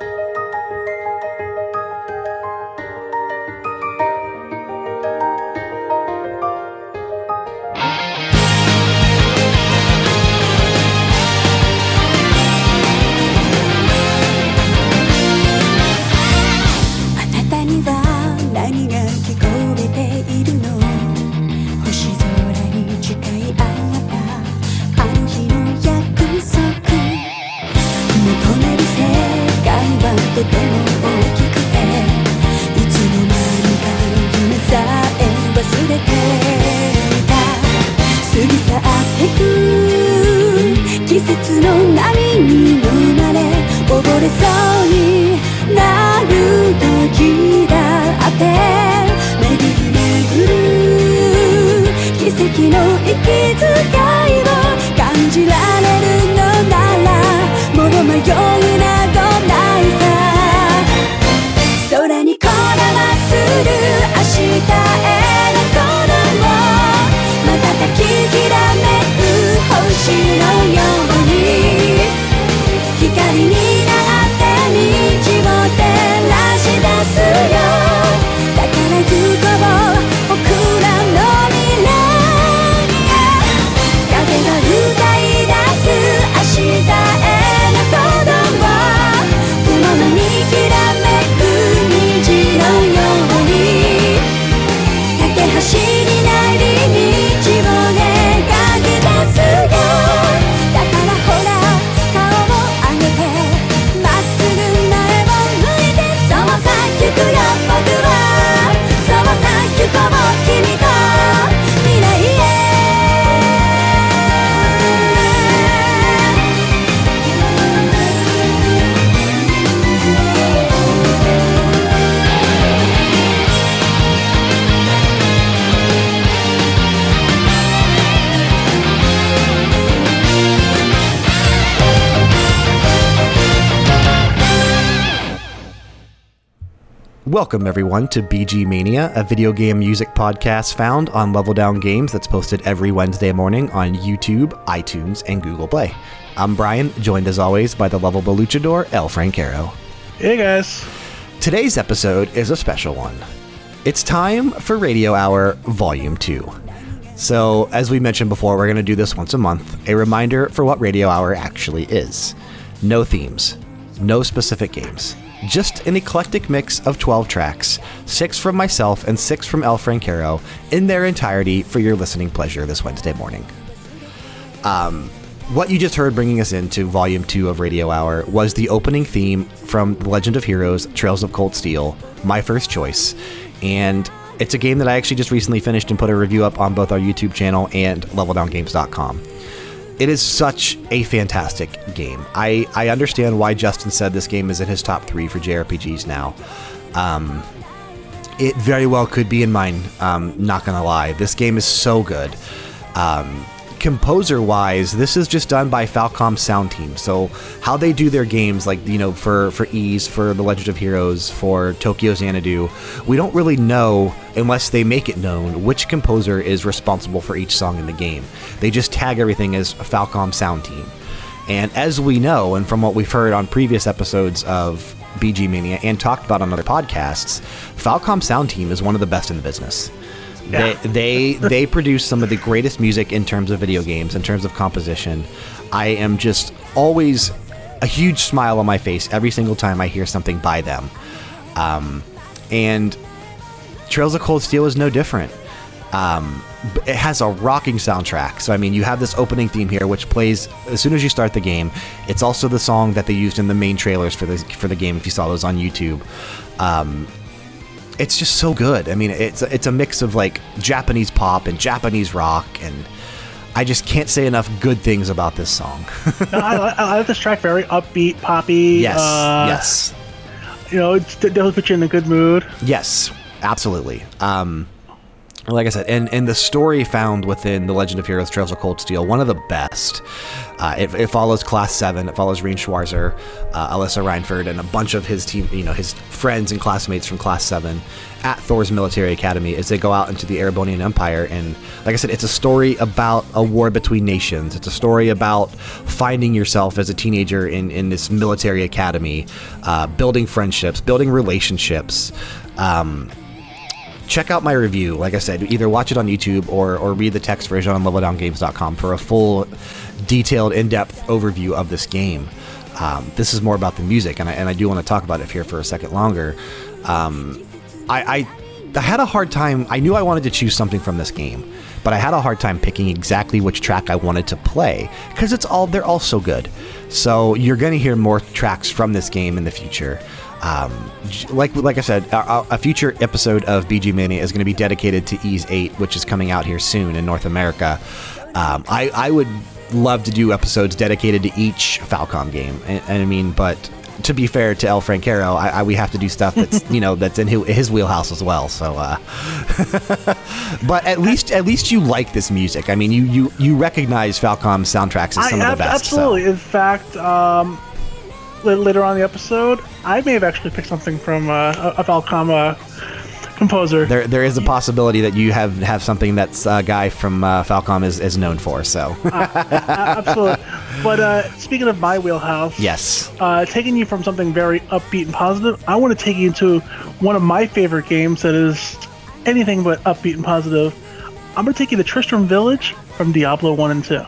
あれそうになる時だって。巡り巡る奇跡の息遣い Welcome, everyone, to BG Mania, a video game music podcast found on Level Down Games that's posted every Wednesday morning on YouTube, iTunes, and Google Play. I'm Brian, joined as always by the lovable luchador, El Francaro. Hey guys. Today's episode is a special one. It's time for Radio Hour Volume 2. So, as we mentioned before, we're going to do this once a month. A reminder for what Radio Hour actually is no themes, no specific games, just an eclectic mix of 12 tracks, six from myself and six from El Francaro, in their entirety for your listening pleasure this Wednesday morning. Um, what you just heard bringing us into Volume 2 of Radio Hour was the opening theme from The Legend of Heroes Trails of Cold Steel, my first choice. And it's a game that I actually just recently finished and put a review up on both our YouTube channel and leveldowngames.com. It is such a fantastic game. I, I understand why Justin said this game is in his top three for JRPGs now. Um, it very well could be in mine. Um, not gonna lie, this game is so good. Um, composer wise, this is just done by Falcom Sound Team. So how they do their games, like you know, for for Ys, for The Legend of Heroes, for Tokyo Xanadu, we don't really know unless they make it known which composer is responsible for each song in the game. They just tag everything as Falcom Sound Team. And as we know, and from what we've heard on previous episodes of BG Mania and talked about on other podcasts, Falcom Sound Team is one of the best in the business. Yeah. They, they they produce some of the greatest music in terms of video games, in terms of composition. I am just always a huge smile on my face every single time I hear something by them. Um, and Trails of Cold Steel is no different. Um, it has a rocking soundtrack. So I mean, you have this opening theme here, which plays as soon as you start the game. It's also the song that they used in the main trailers for the for the game. If you saw those on YouTube, um, it's just so good. I mean, it's it's a mix of like Japanese pop and Japanese rock, and I just can't say enough good things about this song. No, I, I, I like this track. Very upbeat, poppy. yes, uh, yes, You know, it's, it definitely put you in a good mood. yes, absolutely. Um, like I said, and, and the story found within The Legend of Heroes Trails of Cold Steel, one of the best. Uh, it, it follows Class 7, it follows Rean Schwarzer, uh, Alisa Reinford, and a bunch of his team, you know, his friends and classmates from Class 7 at Thor's military academy as they go out into the Erebonian Empire. And like I said, it's a story about a war between nations. It's a story about finding yourself as a teenager in, in this military academy, uh, building friendships, building relationships. Um, check out my review. Like I said, either watch it on YouTube or, or read the text version on leveldowngames.com for a full, detailed, in depth overview of this game. Um, this is more about the music, and I, and I do want to talk about it here for a second longer. Um, I, I, I had a hard time. I knew I wanted to choose something from this game, but I had a hard time picking exactly which track I wanted to play because it's all they're all so good. So you're going to hear more tracks from this game in the future. Um, like like I said, a, a, future episode of BG Mania is going to be dedicated to Ys 8, which is coming out here soon in North America. Um, I, I would love to do episodes dedicated to each Falcom game, and, and I mean, but to be fair to El Francaro, I, I, we have to do stuff that's you know that's in his, his wheelhouse as well. So, uh, but at least at least you like this music. I mean, you you you recognize Falcom's soundtracks as some I, of the best. Absolutely. So. In fact, um, later on the episode, I may have actually picked something from uh, a Falcom uh, composer. There, there is a possibility that you have, have something that's a guy from uh, Falcom is, is known for. So, uh, absolutely. But uh, speaking of my wheelhouse, yes, uh, taking you from something very upbeat and positive, I want to take you into one of my favorite games that is anything but upbeat and positive. I'm going to take you to Tristram Village from Diablo One and Two.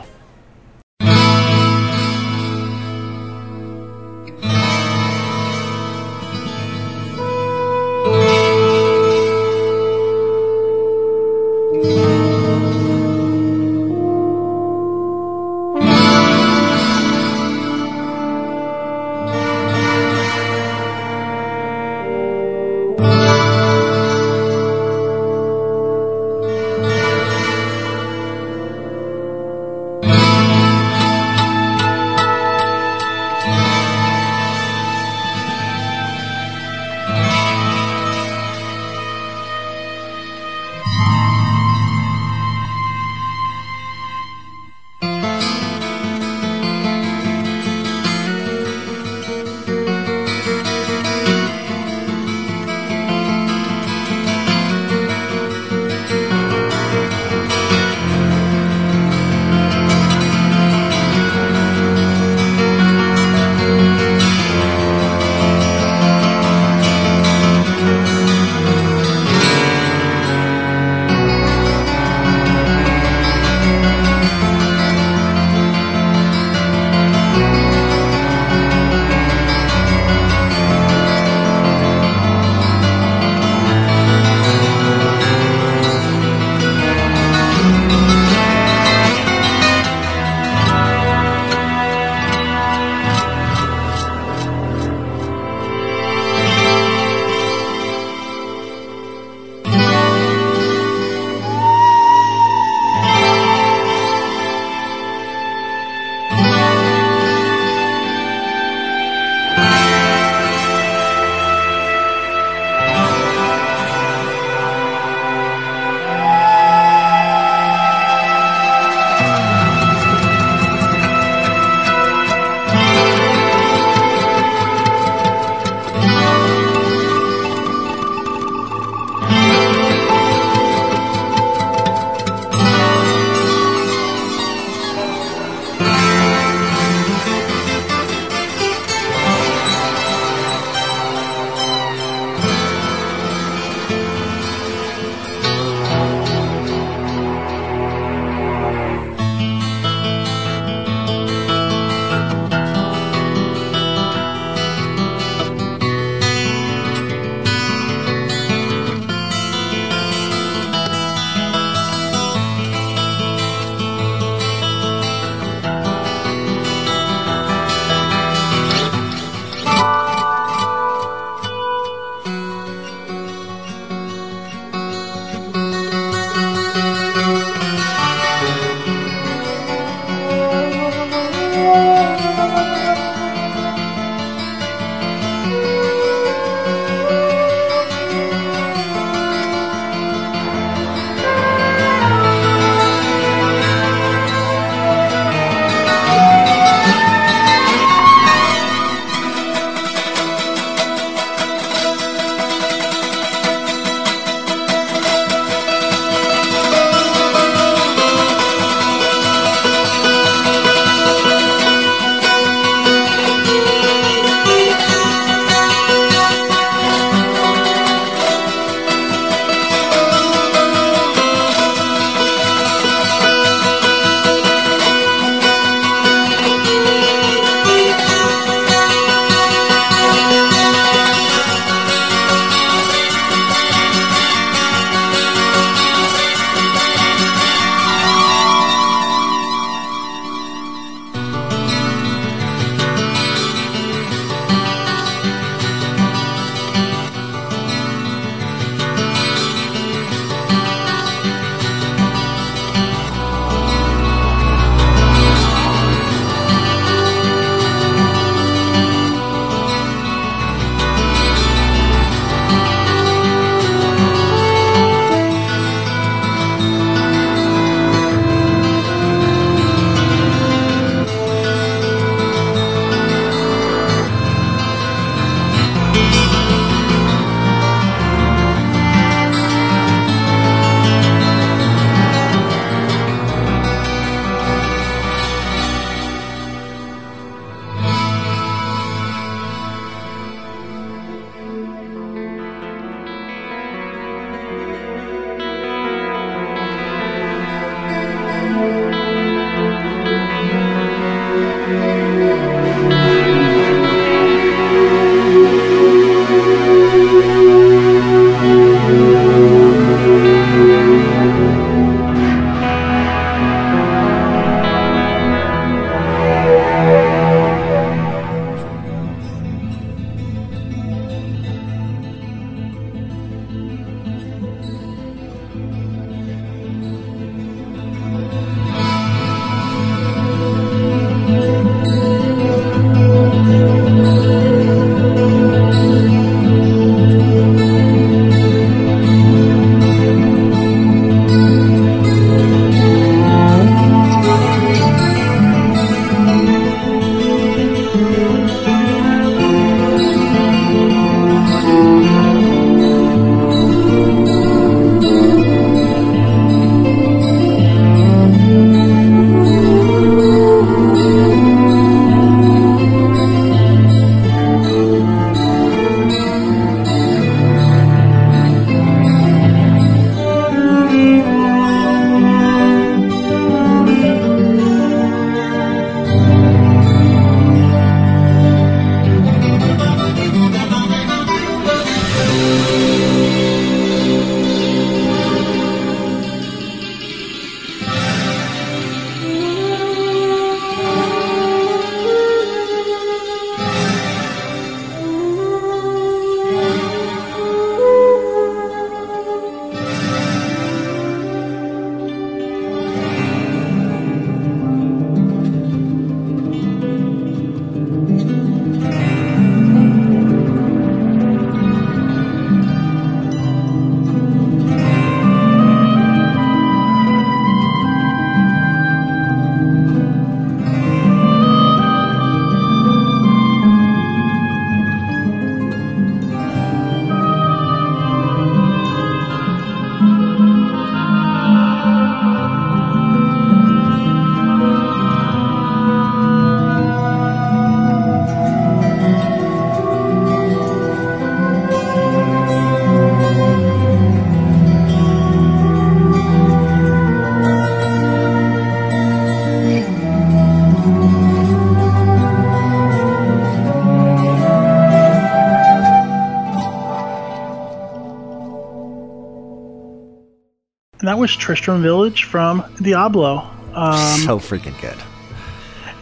Was Tristram Village from Diablo. Um, so freaking good.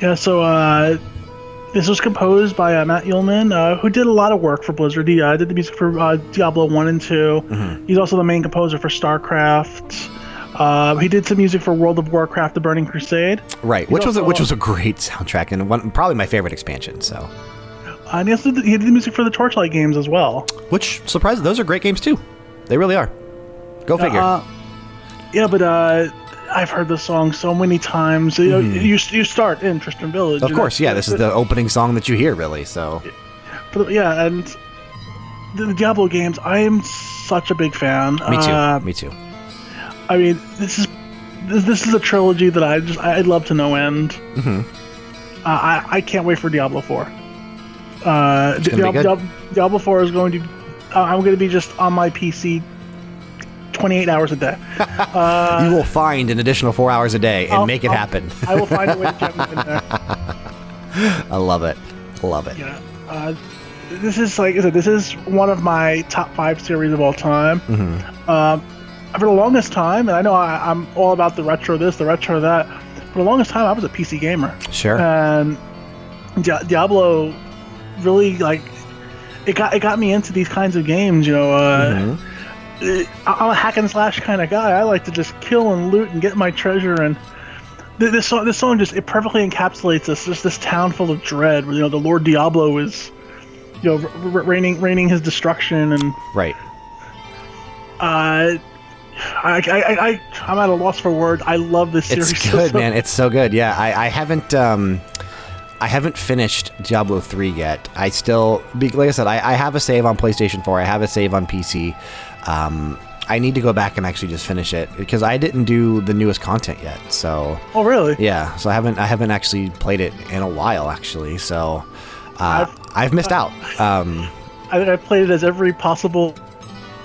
yeah, so uh, this was composed by uh, Matt Uelmen, uh, who did a lot of work for Blizzard. He uh, did the music for uh, Diablo 1 and 2. Mm-hmm. He's also the main composer for StarCraft. Uh, he did some music for World of Warcraft: The Burning Crusade. Right, which was a, which was a great soundtrack and one, probably my favorite expansion. So, Uh, and he also did, he did the music for the Torchlight games as well. which surprise, those are great games too. They really are. Go figure. Uh, yeah, but uh, I've heard this song so many times. You, know, you, you start in Tristram Village. Mm-hmm. of course, yeah. This is the opening song that you hear, really. So, But yeah, and the, the Diablo games, I am such a big fan. me too. Uh, me too. I mean, this is this, this is a trilogy that I just I'd love to no end. Mhm. Uh, I I can't wait for Diablo Four. Uh, Diablo. Diablo, Diablo Four is going to. Uh, I'm going to be just on my PC. 28 hours a day. you will find an additional four hours a day and Uh, I'll- make it I'll- happen. I will find a way to get in there. I love it. Love it. Yeah. Uh, this is like I said, this is one of my top five series of all time. Mm-hmm. Um, for the longest time, and I know I, I'm all about the retro this, the retro that. For the longest time, I was a PC gamer, Sure. and Di- Diablo really like it got it got me into these kinds of games. You know, uh, Mhm. I- I'm a hack and slash kind of guy. I like to just kill and loot and get my treasure. And th- this song, this song just it perfectly encapsulates this just this town full of dread. Where you know the Lord Diablo is, you know, raining raining his destruction. And Right. uh, I, I, I, I I'm at a loss for words. I love this series. It's good, so- man. It's so good. Yeah, I, I haven't um, I haven't finished Diablo three yet. I still, like I said, I, I have a save on PlayStation four. I have a save on PC. Um, I need to go back and actually just finish it because I didn't do the newest content yet. So Oh really? yeah, so I haven't I haven't actually played it in a while actually. So uh, I've, missed out. Um, I think I played it as every possible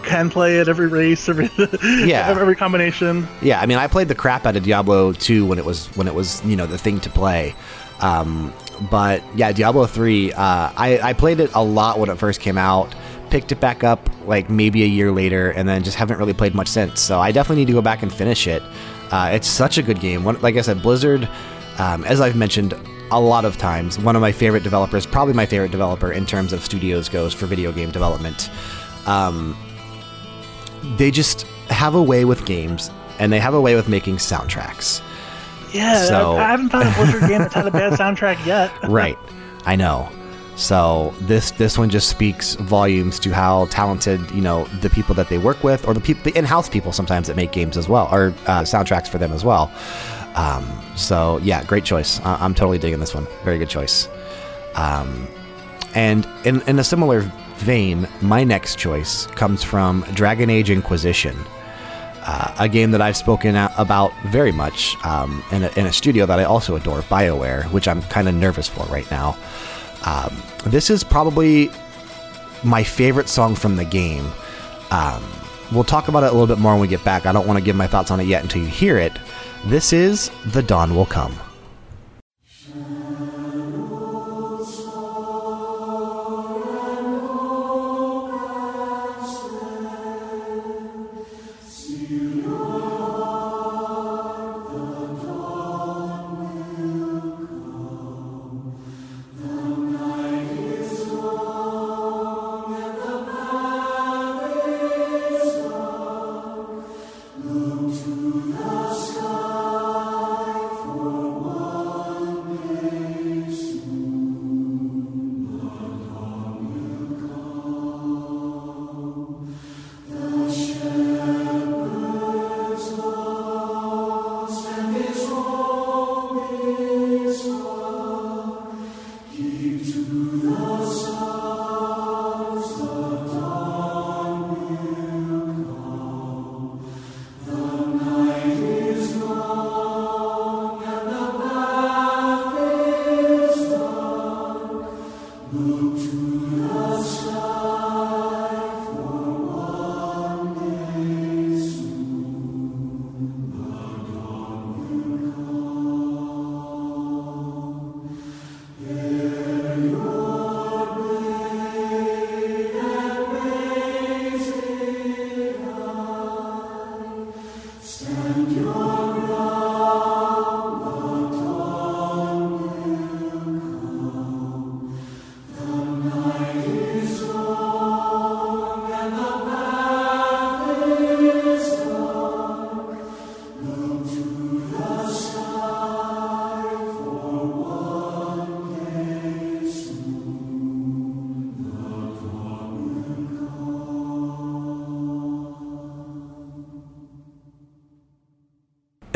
can play at every race, every Yeah. every combination. Yeah, I mean, I played the crap out of Diablo 2 when it was when it was you know the thing to play. Um, but yeah, Diablo 3, uh, I I played it a lot when it first came out. Picked it back up like maybe a year later, and then just haven't really played much since. So I definitely need to go back and finish it. Uh, it's such a good game. One, like I said, Blizzard, um, as I've mentioned a lot of times, one of my favorite developers, probably my favorite developer in terms of studios goes for video game development. Um, they just have a way with games and they have a way with making soundtracks. Yeah, So- I, I haven't found a Blizzard game that's had a bad soundtrack yet. Right. I know. So this this one just speaks volumes to how talented you know the people that they work with, or the people the in-house people sometimes that make games as well, or uh, soundtracks for them as well. Um, so yeah, great choice. I- I'm totally digging this one. Very good choice. Um, and in in a similar vein, my next choice comes from Dragon Age Inquisition uh, a game that I've spoken about very much um, in, a, in a studio that I also adore, BioWare, which I'm kind of nervous for right now. Um, this is probably my favorite song from the game. Um, we'll talk about it a little bit more when we get back. I don't want to give my thoughts on it yet until you hear it. This is The Dawn Will Come.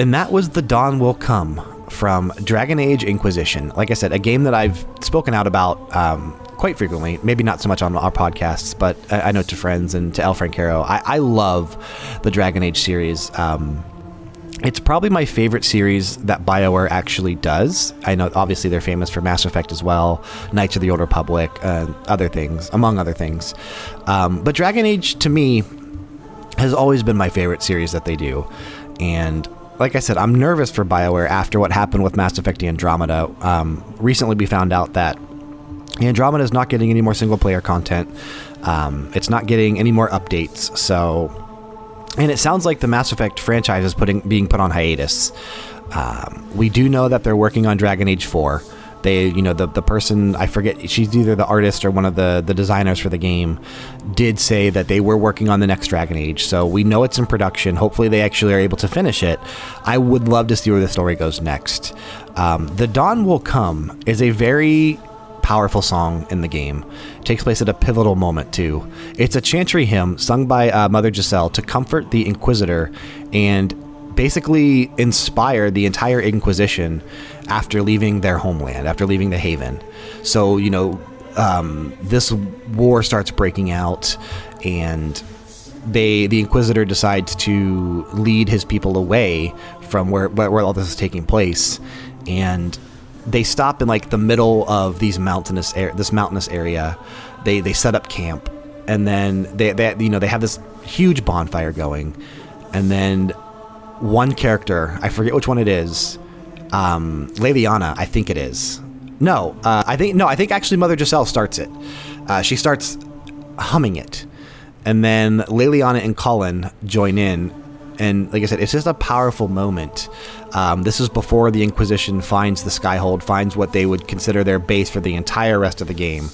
And that was The Dawn Will Come from Dragon Age Inquisition. Like I said, a game that I've spoken out about um, quite frequently. Maybe not so much on our podcasts, but I, I know to friends and to El Francaro. I, I love the Dragon Age series. Um, it's probably my favorite series that BioWare actually does. I know, obviously, they're famous for Mass Effect as well, Knights of the Old Republic, uh, other things, among other things. Um, but Dragon Age, to me, has always been my favorite series that they do. And like I said, I'm nervous for BioWare after what happened with Mass Effect Andromeda. Um, recently, we found out that Andromeda is not getting any more single player content. Um, it's not getting any more updates. So, and it sounds like the Mass Effect franchise is putting being put on hiatus. Um, we do know that they're working on Dragon Age 4 they you know the the person I forget she's either the artist or one of the the designers for the game did say that they were working on the next Dragon Age. So we know it's in production. Hopefully they actually are able to finish it. I would love to see where the story goes next. Um, the Dawn Will Come is a very powerful song in the game. It takes place at a pivotal moment, too. It's a chantry hymn sung by uh, Mother Giselle to comfort the Inquisitor and basically inspire the entire Inquisition after leaving their homeland, after leaving the Haven. So, you know, um, this war starts breaking out, and they, the Inquisitor decides to lead his people away from where, where, all this is taking place, and they stop in like the middle of these mountainous this mountainous area. They they set up camp, and then they, they you know they have this huge bonfire going, and then one character, I forget which one it is, um, Leliana, I think it is. No, uh, I think no, I think actually Mother Giselle starts it. Uh, she starts humming it, and then Leliana and Cullen join in, and like I said, it's just a powerful moment. Um, this is before the Inquisition finds the Skyhold, finds what they would consider their base for the entire rest of the game.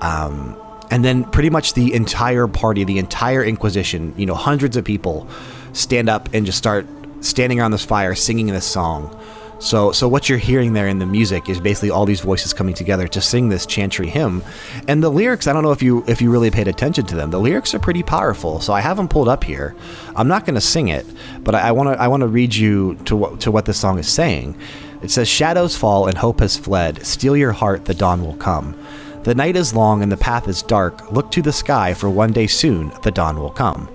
Um, and then pretty much the entire party, the entire Inquisition, you know, hundreds of people stand up and just start standing around this fire singing this song. So, so what you're hearing there in the music is basically all these voices coming together to sing this chantry hymn, and the lyrics. I don't know if you if you really paid attention to them. The lyrics are pretty powerful. So I have them pulled up here. I'm not going to sing it, but I want to I want to read you to what to what this song is saying. It says, "Shadows fall and hope has fled. Steal your heart, the dawn will come. The night is long and the path is dark. Look to the sky, for one day soon the dawn will come."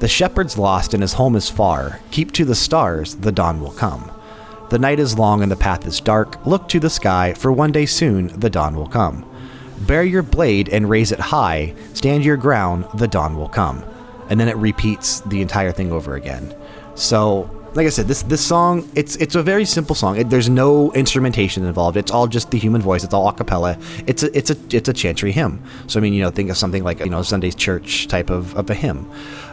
The shepherd's lost and his home is far. Keep to the stars, the dawn will come. The night is long and the path is dark. Look to the sky, for one day soon the dawn will come. Bear your blade and raise it high. Stand your ground, the dawn will come. And then it repeats the entire thing over again. So, like I said, this this song it's it's a very simple song. It, there's no instrumentation involved. It's all just the human voice. It's all a cappella. It's a it's a it's a chantry hymn. So I mean, you know, think of something like you know Sunday's church type of, of a hymn.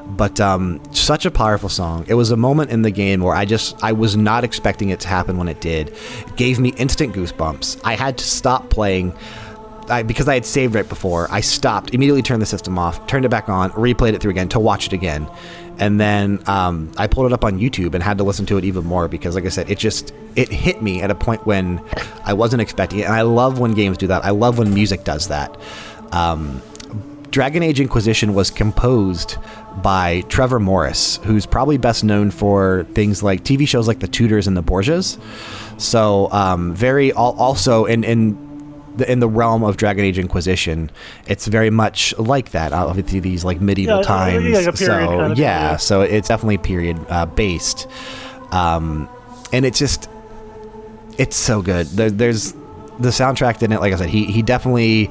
But um, such a powerful song. It was a moment in the game where I just I was not expecting it to happen when it did. It gave me instant goosebumps. I had to stop playing. I, because I had saved right before, I stopped, immediately turned the system off, turned it back on, replayed it through again to watch it again. And then um, I pulled it up on YouTube and had to listen to it even more because, like I said, it just it hit me at a point when I wasn't expecting it. And I love when games do that. I love when music does that. Um, Dragon Age Inquisition was composed by Trevor Morris, who's probably best known for things like TV shows like The Tudors and The Borgias. So, um, very also in in the, in the realm of Dragon Age Inquisition, it's very much like that. Obviously, these like medieval Yeah, times. like so kind of yeah, thing. so it's definitely period uh, based, um, and it's just it's so good. There, there's the soundtrack in it. Like I said, he he definitely.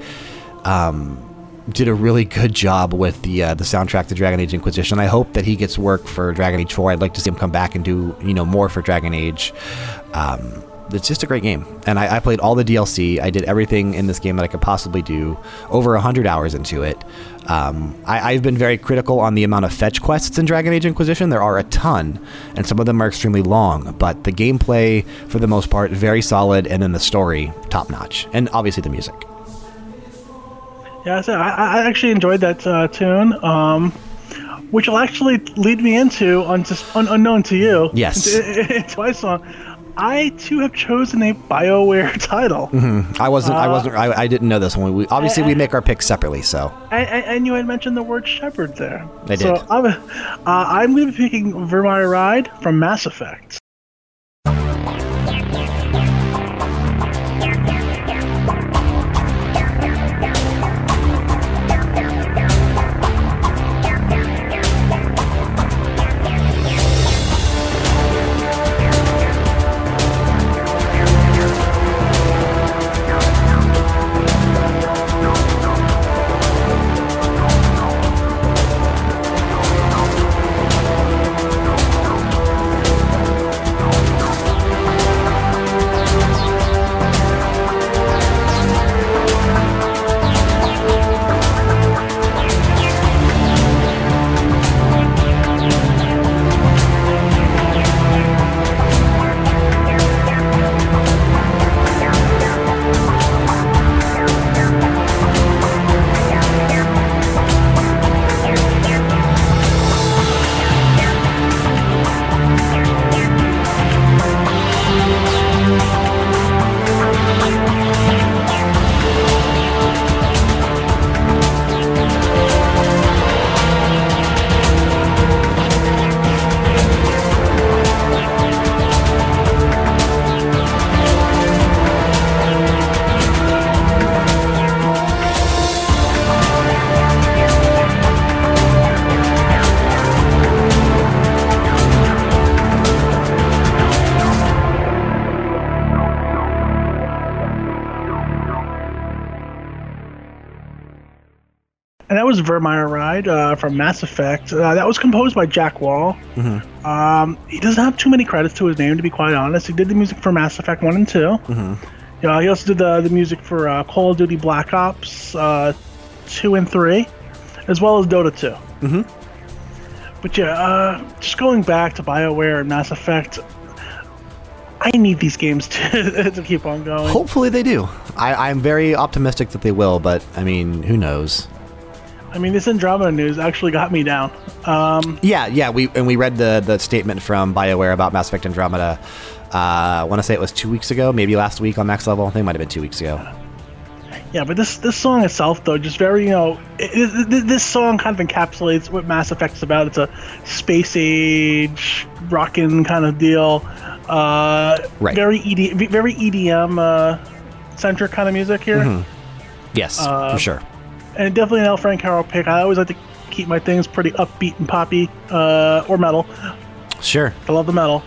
Um, did a really good job with the uh, the soundtrack to Dragon Age Inquisition. I hope that he gets work for Dragon Age 4. I'd like to see him come back and do you know more for Dragon Age. Um, it's just a great game, and I, I played all the DLC. I did everything in this game that I could possibly do. Over hundred hours into it. Um, I, I've been very critical on the amount of fetch quests in Dragon Age Inquisition. There are a ton, and some of them are extremely long. But the gameplay, for the most part, very solid, and then the story, top notch, and obviously the music. Yeah, so I, I actually enjoyed that uh, tune, um, which will actually lead me into un- just un- unknown to you. Yes. into my song. I too have chosen a Bioware title, I wasn't. I wasn't. I, I didn't know this one. We obviously we make our picks separately. So and, and, and you had mentioned the word shepherd there. I So did. I'm, uh, I'm going to be picking Virmire Ride from Mass Effect. And that was Virmire Ride uh, from Mass Effect. Uh, that was composed by Jack Wall. Mm-hmm. Um, he doesn't have too many credits to his name, to be quite honest. He did the music for Mass Effect 1 and 2. Mm-hmm. Yeah, he also did the, the music for uh, Call of Duty Black Ops uh, 2 and 3, as well as Dota 2. Mm-hmm. But yeah, uh, just going back to BioWare and Mass Effect, I need these games to, to keep on going. hopefully they do. I, I'm very optimistic that they will, but I mean, who knows? I mean, this Andromeda news actually got me down. Um, Yeah, yeah. We and we read the the statement from Bioware about Mass Effect Andromeda. Uh, I want to say it was two weeks ago, maybe last week on Max Level. I think it might have been two weeks ago. Yeah, but this this song itself, though, just very you know, it, it, this song kind of encapsulates what Mass Effect's about. It's a space age rockin' kind of deal. Uh, Right. Very ED, very EDM uh, centric kind of music here, Mhm. Yes, Uh, for sure. And definitely an El Francaro pick. I always like to keep my things pretty upbeat and poppy, uh, or metal. Sure. I love the metal,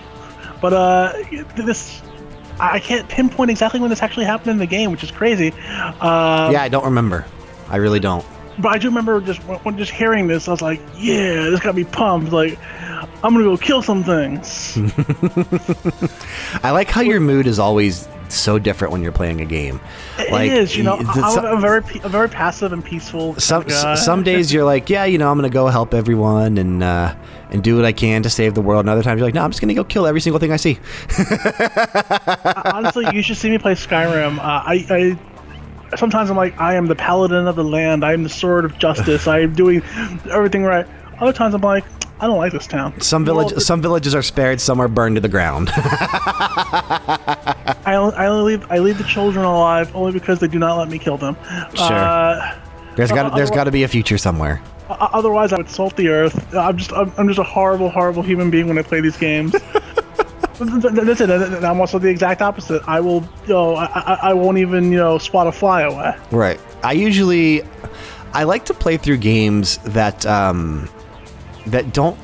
but uh, this. I can't pinpoint exactly when this actually happened in the game, which is crazy. Uh, yeah, I don't remember. I really don't. But I do remember just when just hearing this, I was like, "Yeah, this got me pumped." Like, I'm gonna go kill some things. I like how your mood is always so different when you're playing a game. like it is, you know. I'm a very, a very passive and peaceful. some some days you're like, yeah, you know, I'm gonna go help everyone and uh, and do what I can to save the world. And other times you're like, no, I'm just gonna go kill every single thing I see. honestly, you should see me play Skyrim. Uh, I, I sometimes I'm like, I am the paladin of the land. I am the sword of justice. I am doing everything right. Other times I'm like, I don't like this town. Some Well, village, th- some villages are spared, some are burned to the ground. I I only leave I leave the children alive only because they do not let me kill them. Sure. Uh, there's got Uh, there's got to be a future somewhere. Otherwise, I would salt the earth. I'm just, I'm, I'm just a horrible, horrible human being when I play these games. That's it. I'm also the exact opposite. I will, you know, I, I, I won't even, you know, swat a fly away. Right. I usually I like to play through games that um, that don't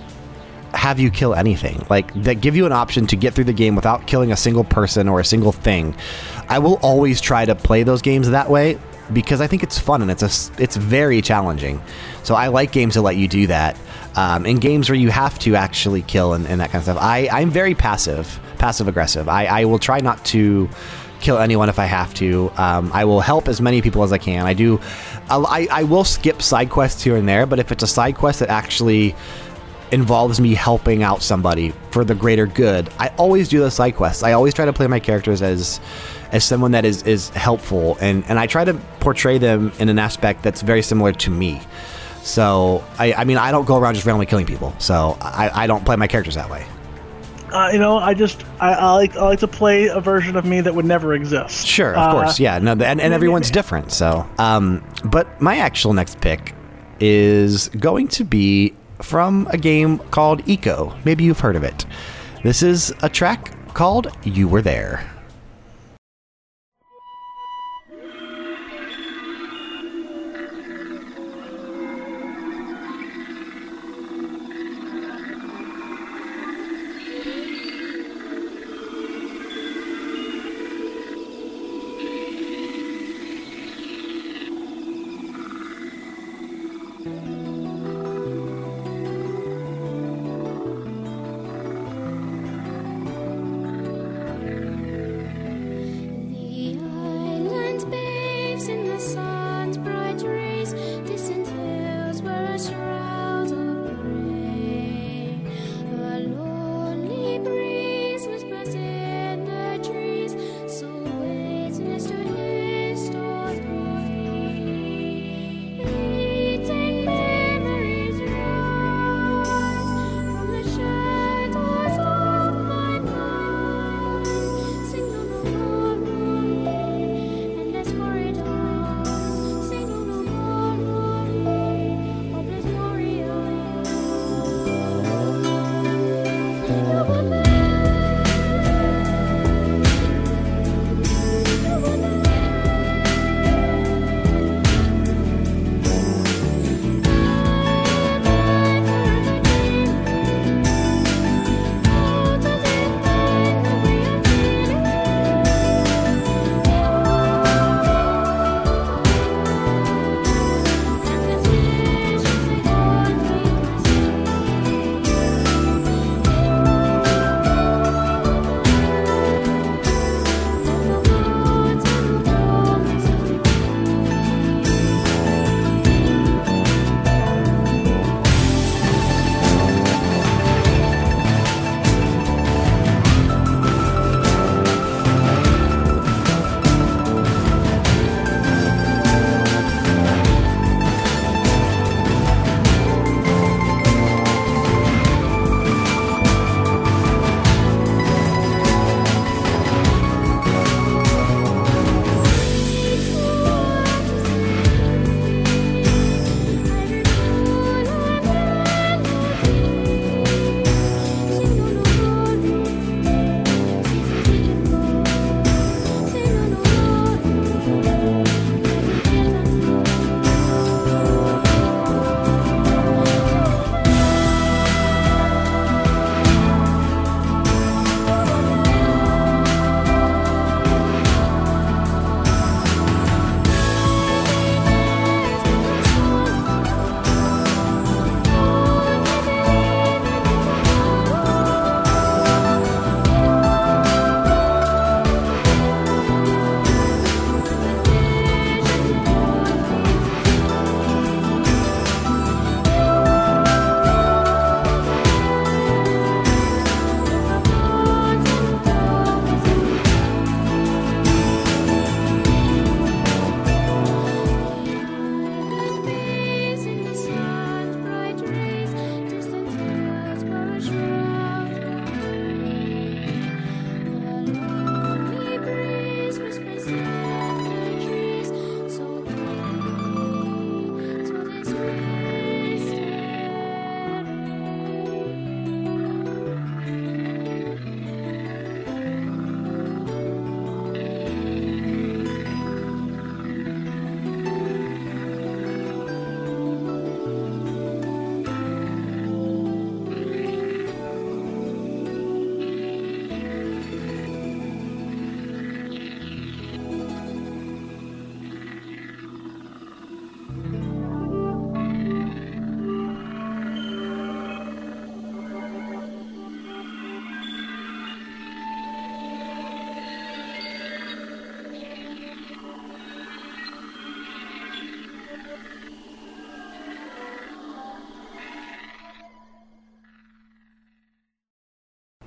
have you kill anything. Like that give you an option to get through the game without killing a single person or a single thing. I will always try to play those games that way because I think it's fun and it's a it's very challenging. So I like games that let you do that. Um, and games where you have to actually kill and, and that kind of stuff. I, I'm very passive, passive aggressive. I, I will try not to kill anyone if I have to. Um, I will help as many people as I can. I do. I'll- I, I will skip side quests here and there, but if it's a side quest that actually involves me helping out somebody for the greater good, I always do the side quests. I always try to play my characters as as someone that is is helpful, and and I try to portray them in an aspect that's very similar to me. So I, I mean, I don't go around just randomly killing people. So I, I don't play my characters that way. Uh, you know, I just I, I like I like to play a version of me that would never exist. Sure, of Uh, course, yeah. No, and, and everyone's different. So, um, but my actual next pick is going to be from a game called Ico. Maybe you've heard of it. This is a track called "You Were There."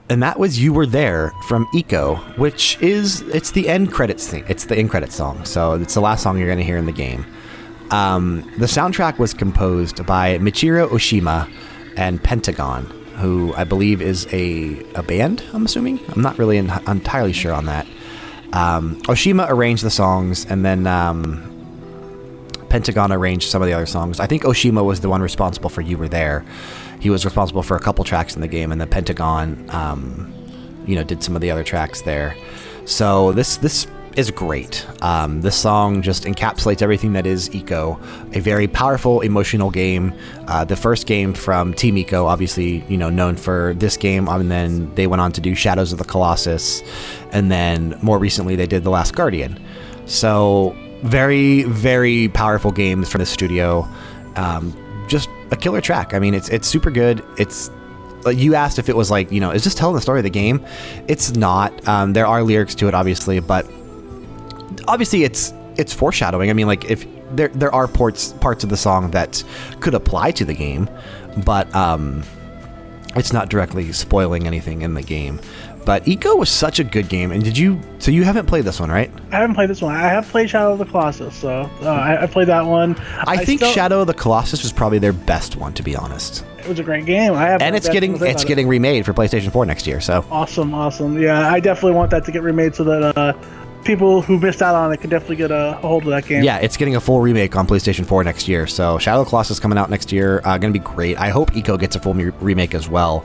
And that was "You Were There" from Ico, which is it's the end credits thing. It's the end credits song, so it's the last song you're going to hear in the game. Um, the soundtrack was composed by Michiru Oshima and Pentagon, who I believe is a a band. I'm assuming. I'm not really en- entirely sure on that. Um, Oshima arranged the songs, and then um, Pentagon arranged some of the other songs. I think Oshima was the one responsible for "You Were There." He was responsible for a couple tracks in the game, and the Pentagon, um, you know, did some of the other tracks there. So this this is great. Um, this song just encapsulates everything that is Ico, a very powerful, emotional game. Uh, the first game from Team Ico, obviously, you know, known for this game, and then they went on to do Shadows of the Colossus, and then more recently they did The Last Guardian. So very, very powerful games from the studio. Um, just a killer track. I mean, it's it's super good. It's like you asked if it was like you know is just telling the story of the game it's not um, there are lyrics to it obviously but obviously it's it's foreshadowing i mean like if there there are parts parts of the song that could apply to the game but um it's not directly spoiling anything in the game but ico was such a good game and did you so you haven't played this one right I haven't played this one. I have played Shadow of the Colossus, so uh, I, I played that one. i, think still- shadow of the colossus was probably their best one to be honest it was a great game. I have and it's getting things to say it's about it. getting remade for playstation 4 next year so awesome, awesome. Yeah, I definitely want that to get remade so that uh, people who missed out on it can definitely get a, hold of that game. Yeah, it's getting a full remake on PlayStation 4 next year. So Shadow of the Colossus coming out next year. Uh, going to be great. I hope Ico gets a full remake as well.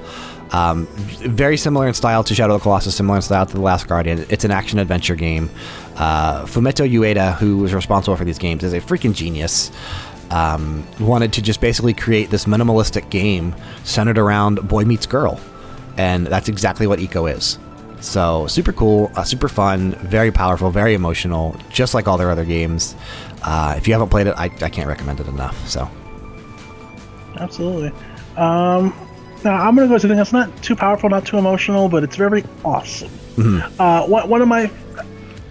Um, very similar in style to Shadow of the Colossus, similar in style to The Last Guardian. It's an action adventure game. Uh, Fumito Ueda, who was responsible for these games, is a freaking genius. Um, wanted to just basically create this minimalistic game centered around boy meets girl, and that's exactly what Ico is. So super cool, uh, super fun, very powerful, very emotional, just like all their other games. Uh, if you haven't played it, I, I can't recommend it enough. So absolutely. Um, now I'm gonna go with something that's not too powerful, not too emotional, but it's very awesome. Mm-hmm. Uh, one, one of my,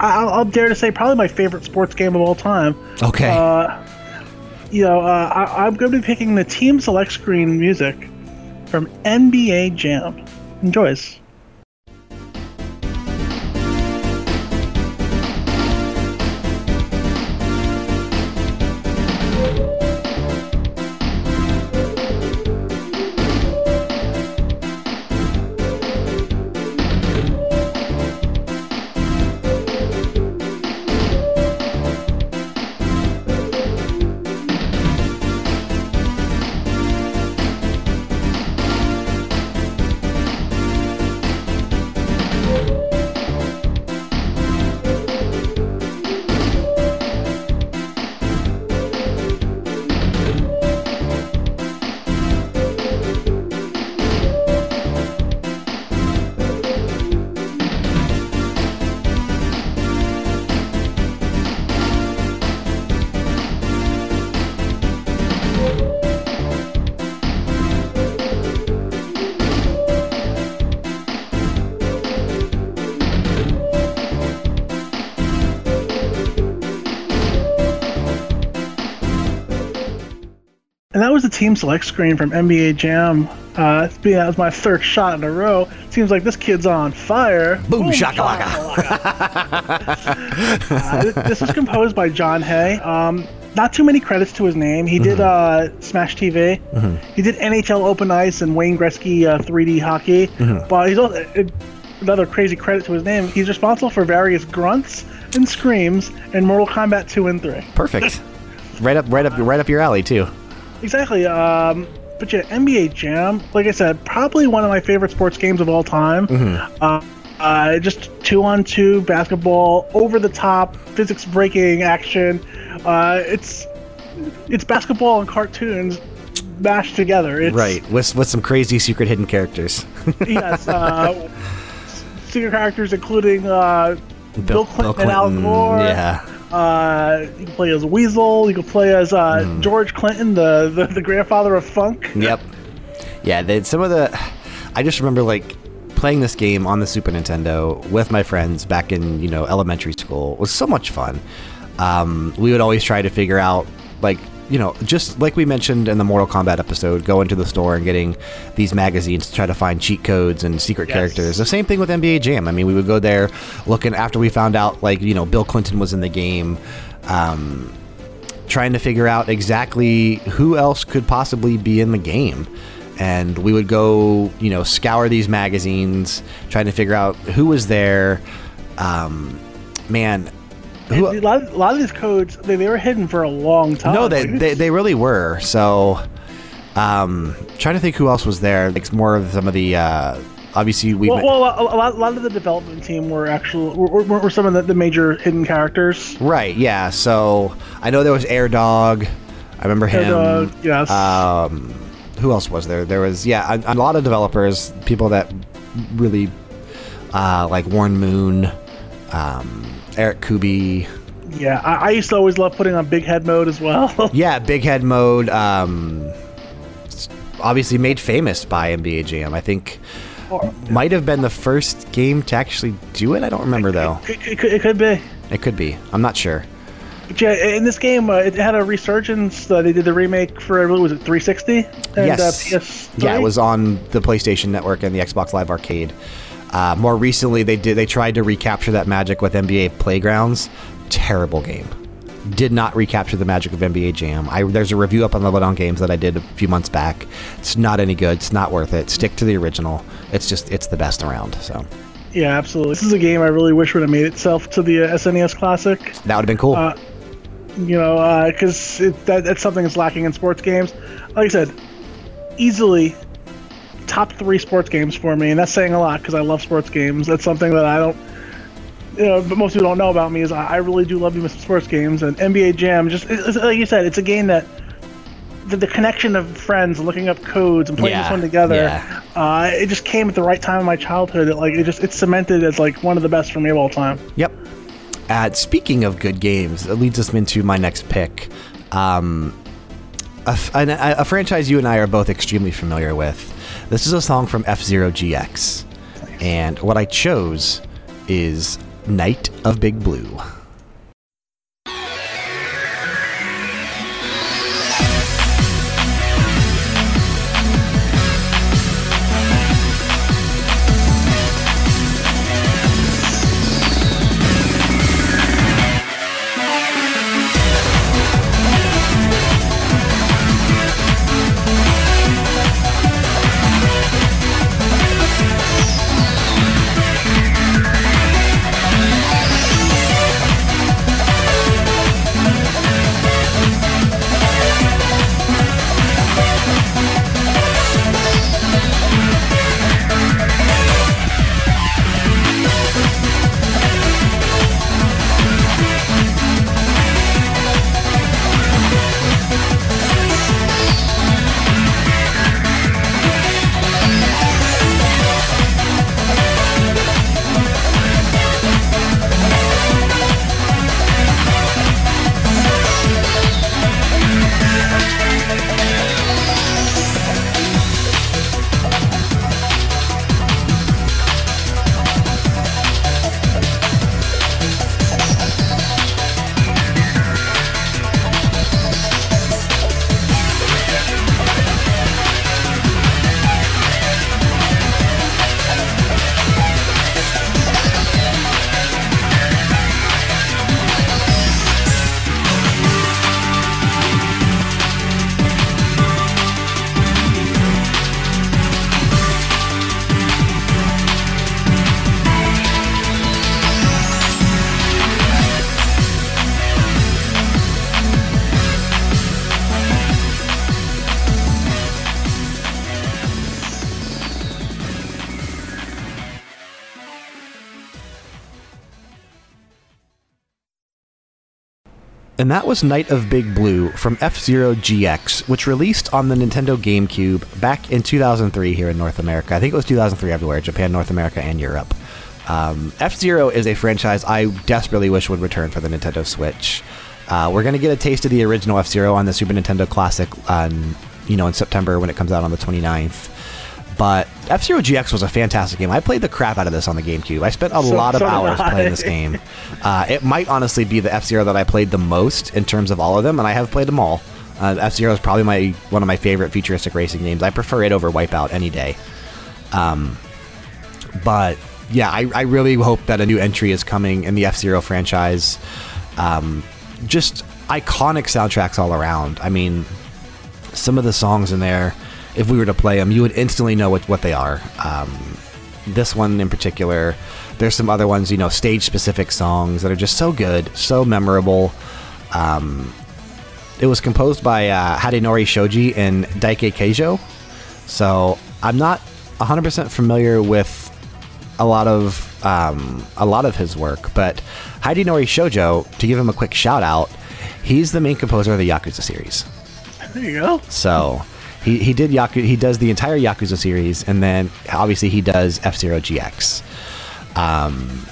I- I'll, I'll dare to say, probably my favorite sports game of all time. okay, Uh, you know, uh, I, I'm going to be picking the Team Select Screen music from NBA Jam. Enjoys. Team select screen from NBA Jam. Uh, it's that was my third shot in a row. Seems like this kid's on fire. Boom shakalaka. shakalaka. uh, this was composed by Jon Hey. Um, not too many credits to his name. He did uh, Smash TV. He did NHL Open Ice and Wayne Gretzky uh, 3D hockey. But he's also, uh, another crazy credit to his name. He's responsible for various grunts and screams in Mortal Kombat 2 and 3. perfect. right up, right up, right up your alley too. Exactly. Um, but yeah, NBA Jam, like I said, probably one of my favorite sports games of all time. Uh, uh, just two on two basketball, over the top, physics breaking action. Uh, it's it's basketball and cartoons mashed together. It's, Right, with with some crazy secret hidden characters. Yes. Uh, secret characters including uh, Bill Clinton and Al Gore. Yeah, Uh, you can play as Weasel. You can play as uh, Hmm. George Clinton, the, the the grandfather of funk. Yep. Yeah, they, some of the. I just remember like playing this game on the Super Nintendo with my friends back in you know elementary school was so much fun. Um, we would always try to figure out like you know, just like we mentioned in the Mortal Kombat episode, going to the store and getting these magazines to try to find cheat codes and secret Yes. characters. The same thing with NBA Jam. I mean, we would go there looking after we found out, like, you know, Bill Clinton was in the game, um, trying to figure out exactly who else could possibly be in the game. And we would go, you know, scour these magazines, trying to figure out who was there. Um, man, a, lot of, a lot of these codes they, they were hidden for a long time. no, they, they, they really were. So, um, trying to think who else was there. Like more of some of the, uh, obviously we. well, well, a, a lot, a lot of the development team were actual were, were, were some of the, the major hidden characters. right, yeah. So I know there was Air Dog. I remember him. Air Dog, yes. Um, who else was there? There was yeah, a, a lot of developers, people that really uh, like Warren Moon, um, Eric Kubi. Yeah, I, I used to always love putting on big head mode as well. Yeah, Big Head Mode. Um, obviously made famous by NBA Jam. I think might have been the first game to actually do it. I don't remember though. it, it, could- it could be. It could be. I'm not sure. But yeah, in this game, uh, it had a resurgence. Uh, they did the remake for, was it 360? And, yes. Uh, PS3? Yeah, it was on the PlayStation Network and the Xbox Live Arcade. Uh, more recently, they did they tried to recapture that magic with NBA Playgrounds. Terrible game. Did not recapture the magic of NBA Jam. I, there's a review up on the Let Games that I did a few months back. It's not any good. It's not worth it. Stick to the original. It's just it's the best around. So Yeah, absolutely. This is a game I really wish would have made itself to the uh, SNES Classic. that would have been cool. Uh, You know, because it, that, that's something that's lacking in sports games. Like I said, easily top three sports games for me, and that's saying a lot because I love sports games. That's something that I don't, you know, but most people don't know about me is I, I really do love sports games and NBA Jam. Just like you said, it's a game that the, the connection of friends looking up codes and playing this one together. yeah. Uh, it just came at the right time in my childhood. It, like it just it's cemented as like one of the best for me of all time. Yep. Uh, speaking of good games, it leads us into my next pick. Um, a, a- a franchise you and I are both extremely familiar with. This is a song from F Zero GX. And what I chose is Night of Big Blue. And that was Night of Big Blue from F Zero GX, which released on the Nintendo GameCube back in 2003 here in North America. I think it was 2003 everywhere Japan, North America, and Europe. Um, F Zero is a franchise I desperately wish would return for the Nintendo Switch. Uh, we're going to get a taste of the original F Zero on the Super Nintendo Classic on, you know, in September when it comes out on the 29th. But F Zero GX was a fantastic game. I played the crap out of this on the GameCube. I spent a So- lot of so hours playing this game. Uh, it might honestly be the F Zero that I played the most in terms of all of them, and I have played them all. Uh, F Zero is probably my one of my favorite futuristic racing games. I prefer it over Wipeout any day. Um, but yeah, I, I really hope that a new entry is coming in the F Zero franchise. Um, just iconic soundtracks all around. I mean, some of the songs in there, if we were to play them, you would instantly know what, what they are. Um, this one in particular, there's some other ones, you know, stage specific songs that are just so good, so memorable. Um, it was composed by uh, Hidenori Shoji and Daiki Keijo. So I'm not 100% familiar with a lot of um, a lot of his work, but Hidenori Shojo, to give him a quick shout out, he's the main composer of the Yakuza series. There you go. So he, he did Yaku he does the entire Yakuza series, and then obviously he does F Zero GX. Um,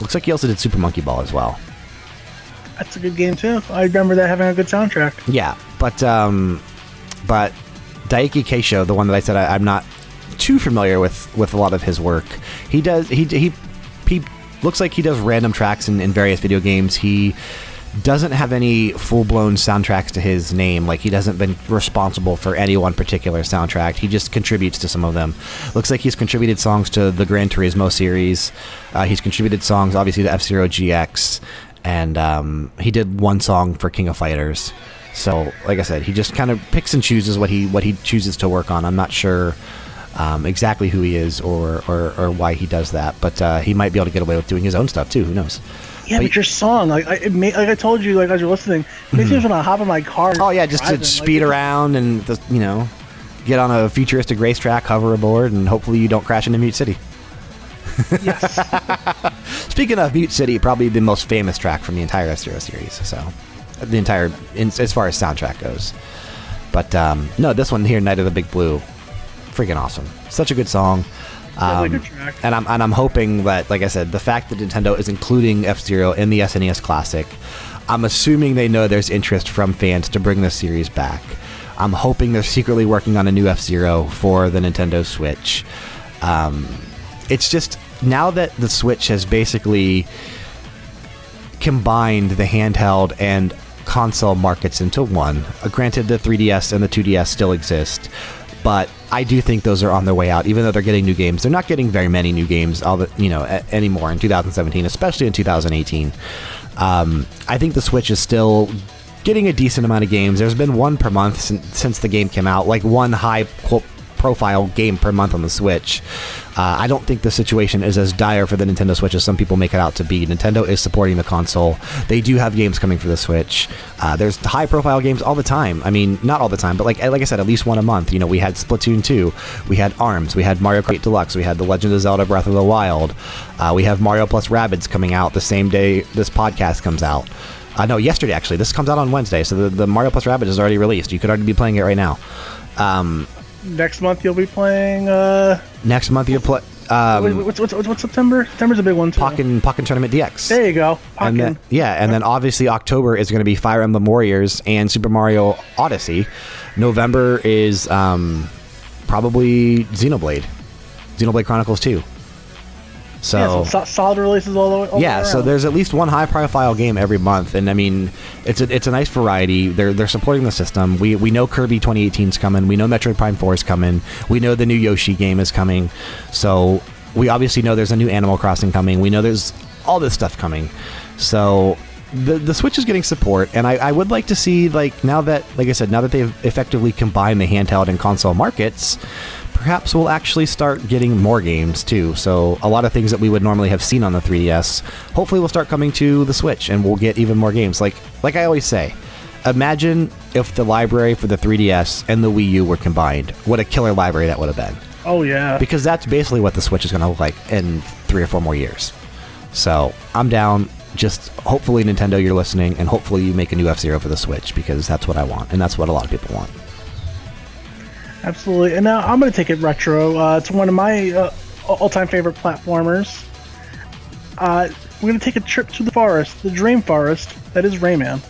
looks like he also did Super Monkey Ball as well. That's a good game too. I remember that having a good soundtrack. Yeah, but um, but Daiki Kasho, the one that I said I, I'm not too familiar with with a lot of his work. He does he he he looks like he does random tracks in, in various video games. He doesn't have any full blown soundtracks to his name. Like he doesn't been responsible for any one particular soundtrack. He just contributes to some of them. Looks like he's contributed songs to the Gran Turismo series. Uh, he's contributed songs, obviously, to F Zero GX, and um, he did one song for King of Fighters. So, like I said, he just kind of picks and chooses what he what he chooses to work on. I'm not sure um, exactly who he is or, or, or why he does that, but uh, he might be able to get away with doing his own stuff too. Who knows? Yeah, but, But- your song, like I, it ma- like I told you, like as you're listening, it makes me just want to hop in my car. and Oh yeah, just to speed like, around and just, you know get on a futuristic racetrack, hover aboard, and hopefully you don't crash into Mute City. Yes. Speaking of Mute City, probably the most famous track from the entire F Zero series. So the entire, in, as far as soundtrack goes. But um, no, this one here, Night of the Big Blue, freaking awesome. Such a good song. Um, and I'm and I'm hoping that, like I said, the fact that Nintendo is including F Zero in the SNES Classic, I'm assuming they know there's interest from fans to bring this series back. I'm hoping they're secretly working on a new F Zero for the Nintendo Switch. Um, it's just now that the Switch has basically combined the handheld and console markets into one. Uh, granted, the 3DS and the 2DS still exist, but I do think those are on their way out. Even though they're getting new games, they're not getting very many new games, all the you know anymore in 2017, especially in 2018. Um, I think the Switch is still getting a decent amount of games. There's been one per month since, since the game came out, like one high profile game per month on the Switch. Uh, I don't think the situation is as dire for the Nintendo Switch as some people make it out to be. Nintendo is supporting the console. They do have games coming for the Switch. Uh, there's high profile games all the time. I mean, not all the time, but like like I said, at least one a month. You know, we had Splatoon 2, we had ARMS, we had Mario Kart Deluxe, we had The Legend of Zelda Breath of the Wild. Uh, we have Mario plus Rabbids coming out the same day this podcast comes out. Uh, no, yesterday actually. This comes out on Wednesday, so the, the Mario plus Rabbids is already released. You could already be playing it right now. Um, Next month you'll be playing. Uh, next month you're play um, what's, what's what's what's September? September's a big one too. Pokken Pokken Tournament DX. There you go. and then, yeah, and then obviously October is going to be Fire Emblem Warriors and Super Mario Odyssey. November is um, probably Xenoblade, Xenoblade Chronicles 2. So yeah, so so- solid releases all the way. all the yeah, way so there's at least one high profile game every month, and I mean, it's a, it's a nice variety. They're they're supporting the system. We we know Kirby 2018 is coming. We know Metroid Prime 4 is coming. We know the new Yoshi game is coming. So we obviously know there's a new Animal Crossing coming. We know there's all this stuff coming. So the the Switch is getting support, and I, I would like to see like now that like I said now that they've effectively combined the handheld and console markets. Perhaps we'll actually start getting more games too. So a lot of things that we would normally have seen on the 3DS, hopefully will start coming to the Switch, and we'll get even more games. Like like I always say, imagine if the library for the 3DS and the Wii U were combined. What a killer library that would have been oh yeah. because that's basically what the Switch is going to look like in three or four more years. So I'm down. Just hopefully Nintendo, you're listening, and hopefully you make a new F Zero for the Switch because that's what I want, and that's what a lot of people want. Absolutely. And now I'm going to take it retro. Uh, it's one of my uh, all-time favorite platformers. Uh, we're going to take a trip to the forest, the dream forest that is Rayman.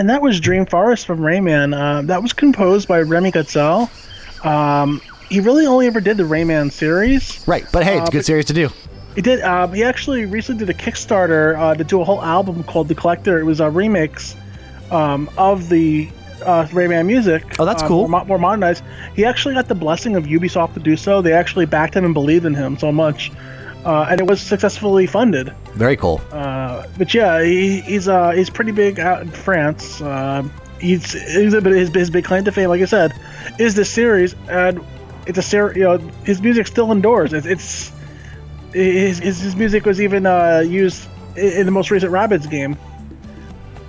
And that was Dream Forest from Rayman. Uh, that was composed by Remy Gazel. Um, he really only ever did the Rayman series. Right, but hey, it's a Uh, good series to do. He did. Um, he actually recently did a Kickstarter uh, to do a whole album called The Collector. It was a remix um, of the uh, Rayman music. Oh, that's um, cool. More, more modernized. He actually got the blessing of Ubisoft to do so. They actually backed him and believed in him so much, uh, and it was successfully funded. Very cool. Uh, but yeah, he, he's uh, he's pretty big out in France. Uh, he's, he's a his, his big claim to fame, like I said, is this series, and it's a ser- you know his music still endures. It's, it's his, his his music was even uh, used in the most recent Rabbids game.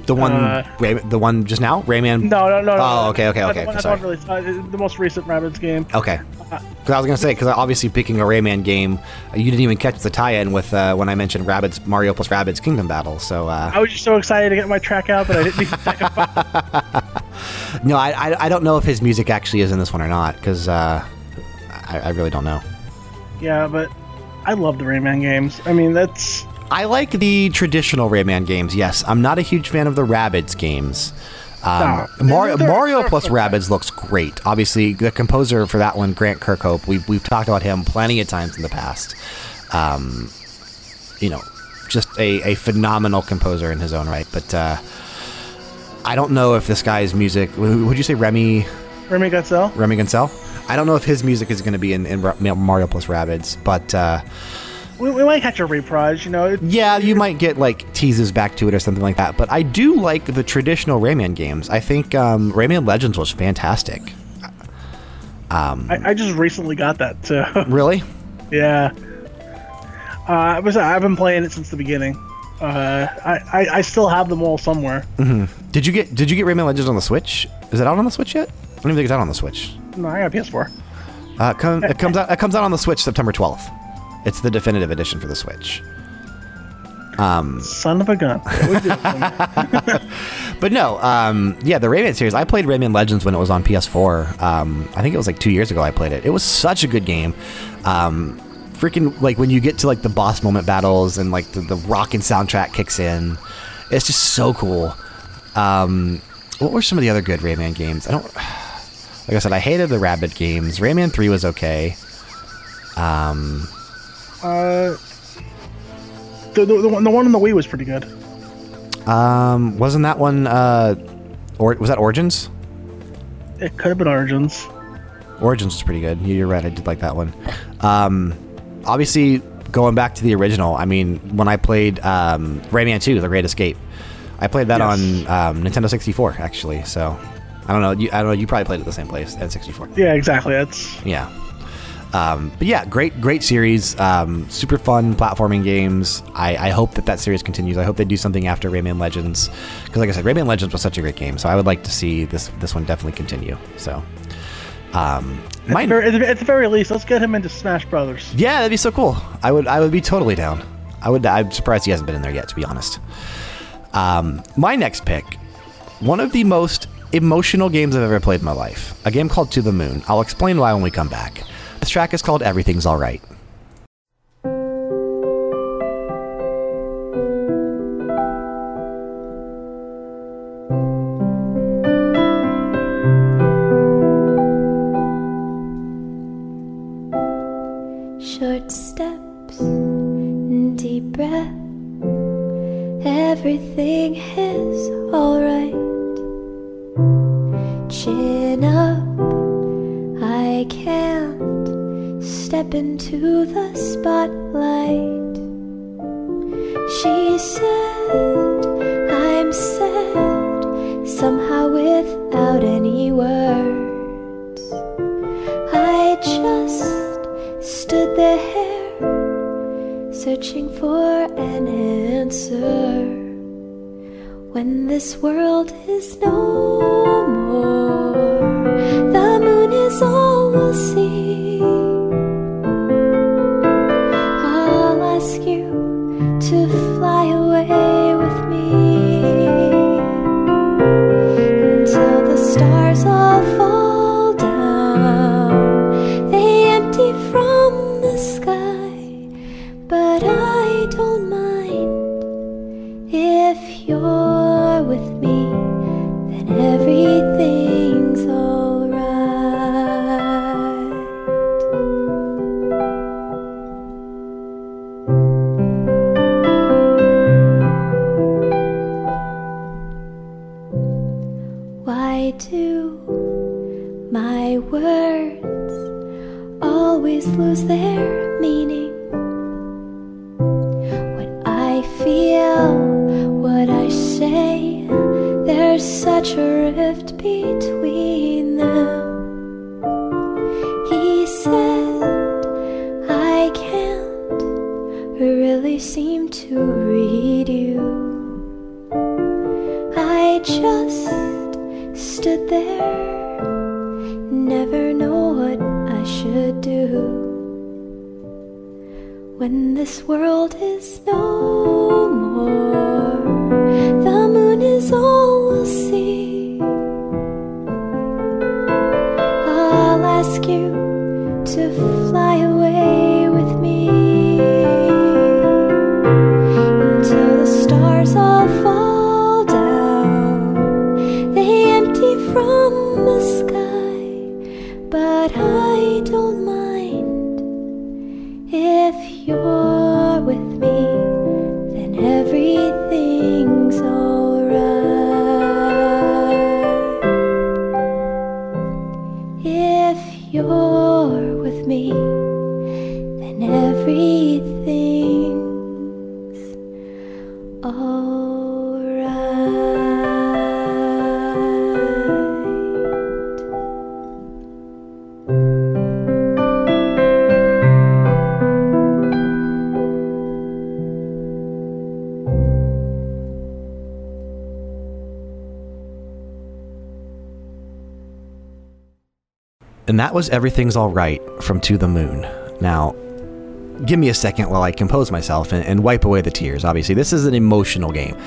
The one, Uh, Ray, the one just now, Rayman. No, no, no. no, Oh, no, okay, okay, okay, one, sorry. uh, the most recent Rabbids game. Okay. Because I was gonna say, because obviously picking a Rayman game, you didn't even catch the tie-in with uh, when I mentioned Rabbids Mario plus Rabbids Kingdom Battle. So uh, I was just so excited to get my track out but I didn't no, I, I I don't know if his music actually is in this one or not because uh, I, I really don't know. Yeah, but I love the Rayman games. I mean, that's I like the traditional Rayman games. Yes, I'm not a huge fan of the Rabbids games. Um, No. Mario, They're- Mario they're plus. Rabbids looks great. Obviously, the composer for that one, Grant Kirkhope, we've, we've talked about him plenty of times in the past. Um, you know, just a, a phenomenal composer in his own right. But uh, I don't know if this guy's music. Would you say Remy Remy Gazel. Remy Gansel? I don't know if his music is going to be in, in Mario plus Rabbids, but. Uh, We, we might catch a reprise, you know. Yeah, you might get like teases back to it or something like that. But I do like the traditional Rayman games. I think um, Rayman Legends was fantastic. I, I just recently got that too. Really? yeah. Uh, I was I've been playing it since the beginning. Uh, I, I, I still have them all somewhere. Did you get Did you get Rayman Legends on the Switch? Is it out on the Switch yet? I don't even think it's out on the Switch. No, I got PS4. Uh, come, it comes out. It comes out on the Switch September twelfth. It's the definitive edition for the Switch. Son of a gun. What we do? But no, um, yeah, the Rayman series. I played Rayman Legends when it was on PS4. Um, I think it was like two years ago. I played it. It was such a good game. Um, freaking like when you get to like the boss moment battles and like the, the rockin' soundtrack kicks in. It's just so cool. Um, what were some of the other good Rayman games? I don't. Like I said, I hated the Rabbit games. Rayman Three was okay. Um, uh, the, the, the, one, the one on the Wii was pretty good. um, wasn't that one? Uh, or was that Origins? It could have been Origins. Origins was pretty good. You're right. I did like that one. Um, obviously, going back to the original. I mean, when I played um, Rayman 2: The Great Escape, I played that Yes. on um, Nintendo 64 actually. So I don't know. You, I don't know. You probably played it the same place at 64. Yeah, exactly. That's Yeah. Um, but yeah, great, great series. Um, super fun platforming games. I, I hope that that series continues. I hope they do something after Rayman Legends, because like I said, Rayman Legends was such a great game. So I would like to see this this one definitely continue. So, um, at, my the very, at the- at the very least, let's get him into Smash Brothers. yeah, that'd be so cool. I would I would be totally down. I would. I'm surprised he hasn't been in there yet, to be honest. Um, my next pick, one of the most emotional games I've ever played in my life. A game called To the Moon. I'll explain why when we come back. This track is called Everything's Alright. That was Everything's Alright from To the Moon. Now, give me a second while I compose myself and, and wipe away the tears. Obviously, this is an emotional game.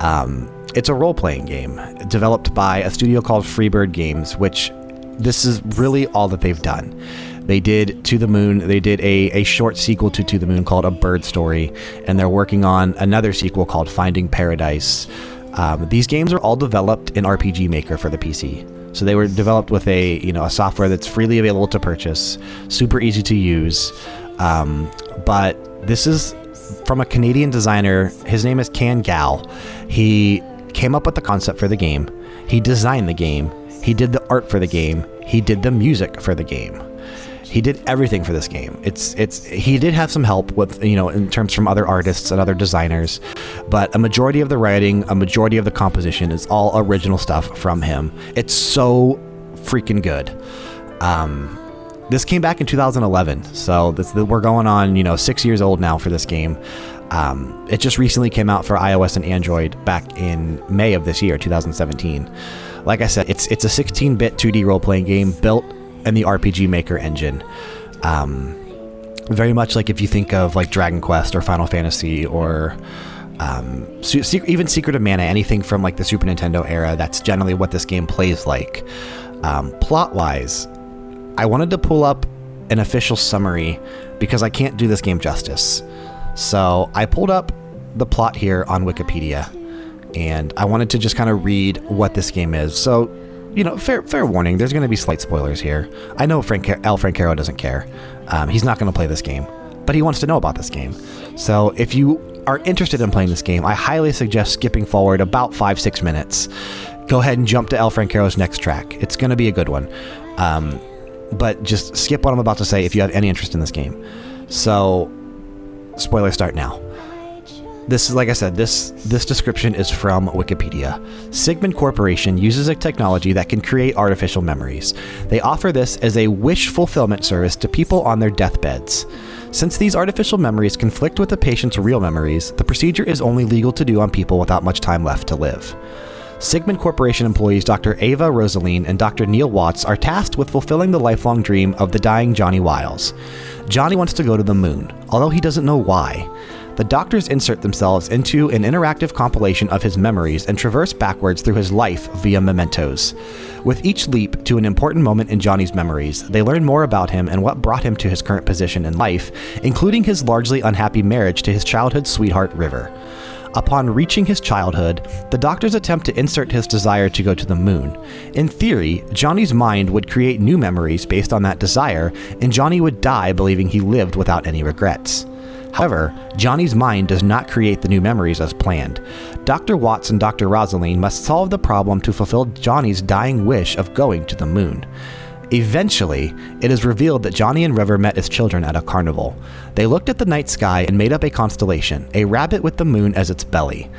Um, it's a role playing game developed by a studio called Freebird Games, which this is really all that they've done. They did To the Moon, they did a, a short sequel to To the Moon called A Bird Story, and they're working on another sequel called Finding Paradise. Um, these games are all developed in RPG Maker for the PC. So they were developed with a you know a software that's freely available to purchase, super easy to use. Um, but this is from a Canadian designer. His name is Kan Gao. He came up with the concept for the game. He designed the game. He did the art for the game. He did the music for the game. He did everything for this game. It's it's he did have some help with you know in terms from other artists and other designers, but a majority of the writing, a majority of the composition is all original stuff from him. It's so freaking good. Um, this came back in 2011, so this, we're going on you know six years old now for this game. Um, it just recently came out for iOS and Android back in May of this year, 2017. Like I said, it's it's a 16-bit 2D role-playing game built in the RPG Maker engine. Um, very much like if you think of like Dragon Quest or Final Fantasy or um, even Secret of Mana, anything from like the Super Nintendo era, that's generally what this game plays like. Um, plot wise, I wanted to pull up an official summary because I can't do this game justice. So I pulled up the plot here on Wikipedia and I wanted to just kind of read what this game is. So, you know, fair fair warning, there's going to be slight spoilers here. I know Frank Al Francaro doesn't care. Um, he's not going to play this game, but he wants to know about this game. So if you are interested in playing this game, I highly suggest skipping forward about five six minutes. Go ahead and jump to El Francaro's next track. It's going to be a good one. Um, but just skip what I'm about to say if you have any interest in this game. So, spoilers start now. This is like I said, this this description is from Wikipedia. Sigmund Corporation uses a technology that can create artificial memories. They offer this as a wish fulfillment service to people on their deathbeds. Since these artificial memories conflict with the patient's real memories, the procedure is only legal to do on people without much time left to live. Sigmund Corporation employees Dr. Ava Rosalene and Dr. Neil Watts are tasked with fulfilling the lifelong dream of the dying Johnny Wyles. Johnny wants to go to the moon, although he doesn't know why. The doctors insert themselves into an interactive compilation of his memories and traverse backwards through his life via mementos. With each leap to an important moment in Johnny's memories, they learn more about him and what brought him to his current position in life, including his largely unhappy marriage to his childhood sweetheart, River. Upon reaching his childhood, the doctors attempt to insert his desire to go to the moon. In theory, Johnny's mind would create new memories based on that desire, and Johnny would die believing he lived without any regrets. However, Johnny's mind does not create the new memories as planned. Dr. Watts and Dr. Rosalene must solve the problem to fulfill Johnny's dying wish of going to the moon. Eventually, it is revealed that Johnny and River met as children at a carnival. They looked at the night sky and made up a constellation, a rabbit with the moon as its belly.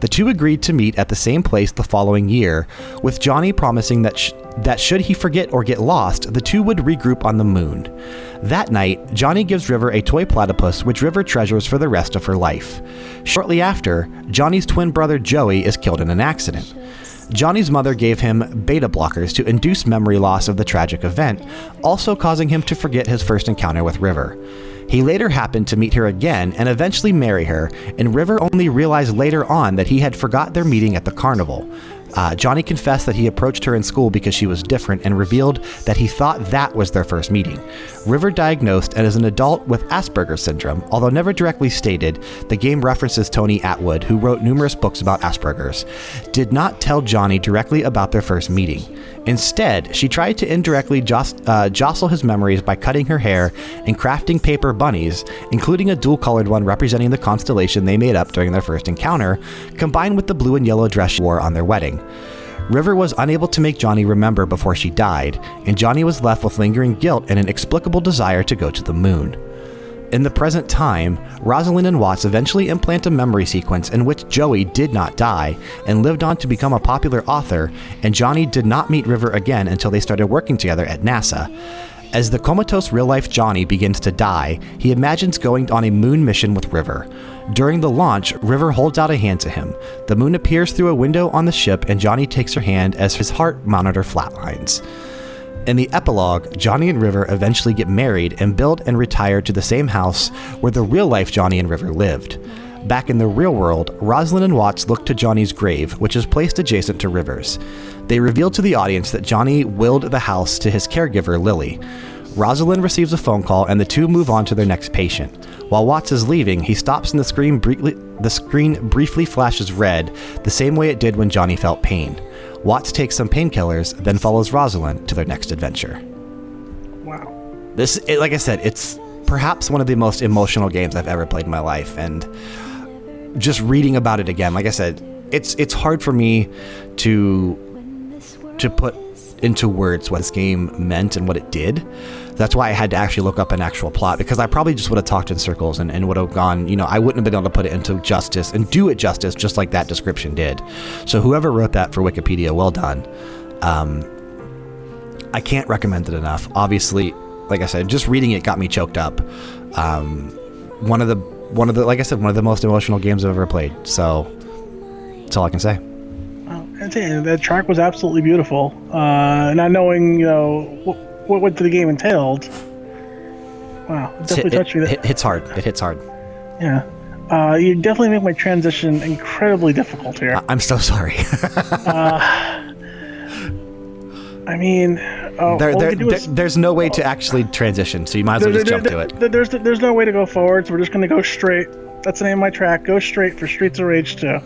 The two agreed to meet at the same place the following year, with Johnny promising that, sh- that should he forget or get lost, the two would regroup on the moon. That night, Johnny gives River a toy platypus, which River treasures for the rest of her life. Shortly after, Johnny's twin brother Joey is killed in an accident. Johnny's mother gave him beta blockers to induce memory loss of the tragic event, also causing him to forget his first encounter with River. He later happened to meet her again and eventually marry her, and River only realized later on that he had forgot their meeting at the carnival. Uh, Johnny confessed that he approached her in school because she was different and revealed that he thought that was their first meeting. River diagnosed and as an adult with Asperger's syndrome, although never directly stated, the game references Tony Attwood, who wrote numerous books about Asperger's, did not tell Johnny directly about their first meeting. Instead, she tried to indirectly uh, jostle his memories by cutting her hair and crafting paper bunnies, including a dual colored one representing the constellation they made up during their first encounter, combined with the blue and yellow dress she wore on their wedding. River was unable to make Johnny remember before she died, and Johnny was left with lingering guilt and an inexplicable desire to go to the moon. In the present time, Rosalind and Watts eventually implant a memory sequence in which Joey did not die and lived on to become a popular author, and Johnny did not meet River again until they started working together at NASA. As the comatose real life Johnny begins to die, he imagines going on a moon mission with River. During the launch, River holds out a hand to him. The moon appears through a window on the ship, and Johnny takes her hand as his heart monitor flatlines. In the epilogue, Johnny and River eventually get married and build and retire to the same house where the real life Johnny and River lived. Back in the real world, Rosalind and Watts look to Johnny's grave, which is placed adjacent to River's. They reveal to the audience that Johnny willed the house to his caregiver, Lily. Rosalind receives a phone call and the two move on to their next patient. While Watts is leaving, he stops and the screen, briefly, the screen briefly flashes red, the same way it did when Johnny felt pain. Watts takes some painkillers, then follows Rosalind to their next adventure. Wow. This, it, like I said, it's perhaps one of the most emotional games I've ever played in my life, and just reading about it again, like I said, it's it's hard for me to to put into words what this game meant and what it did. That's why I had to actually look up an actual plot because I probably just would have talked in circles and, and would have gone, you know, I wouldn't have been able to put it into justice and do it justice just like that description did. So whoever wrote that for Wikipedia, well done. Um, I can't recommend it enough. Obviously, like I said, just reading it got me choked up. Um, one of the one of the like I said, one of the most emotional games I've ever played. So that's all I can say. That track was absolutely beautiful. Uh, not knowing, you know, what, what, the game entailed. Wow, it definitely it, touched me. It, it hits hard. It hits hard. Yeah. Uh, you definitely make my transition incredibly difficult here. I'm so sorry. uh, I mean, uh, there, there, there, is, there's no way to actually transition, so you might as well just jump to it. There's there's no way to go forward, so we're just gonna go straight. That's the name of my track. Go straight for Streets of Rage 2.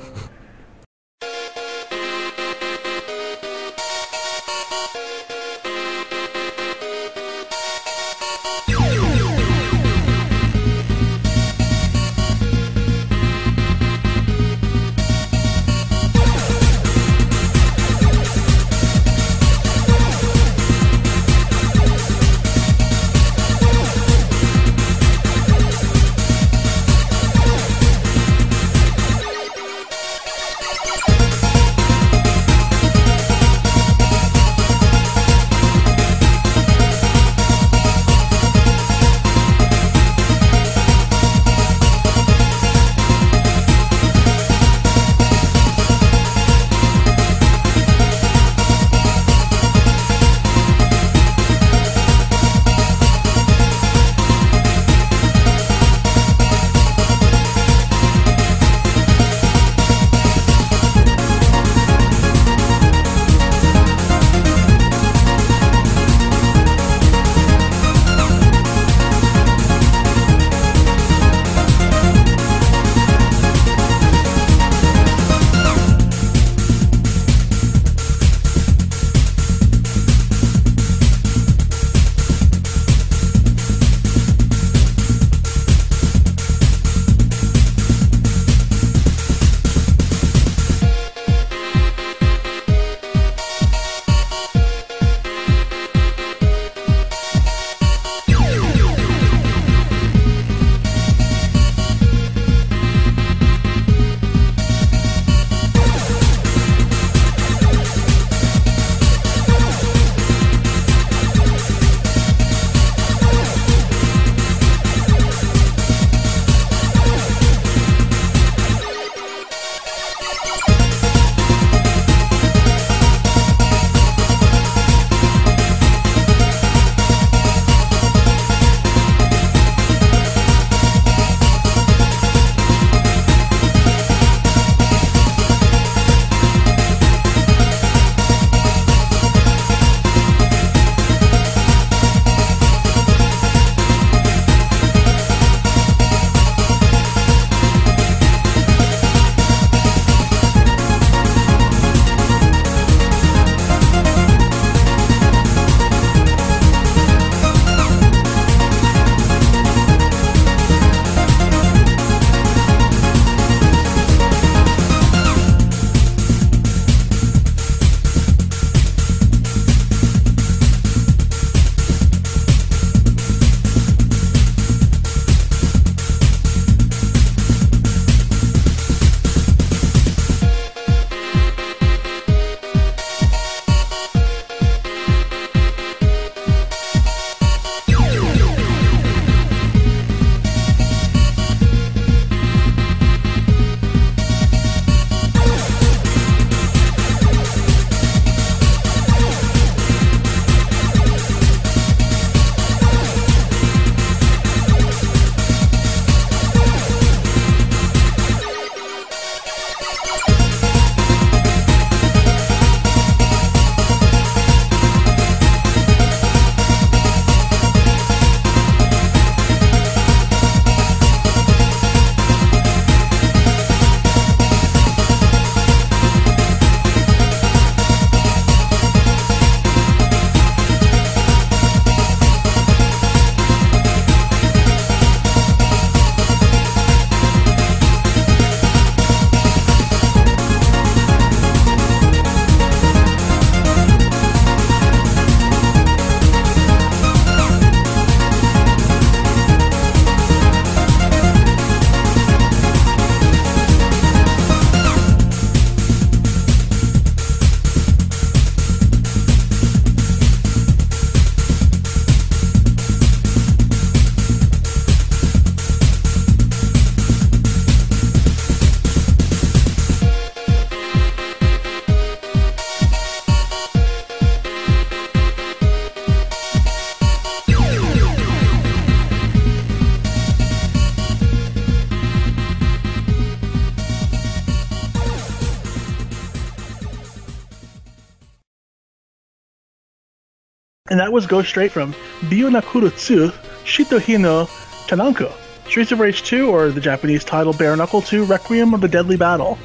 That was Go Straight from Bionakuru-tsu Shitohino Tananko. Streets of Rage 2, or the Japanese title Bare Knuckle 2 Requiem of the Deadly Battle.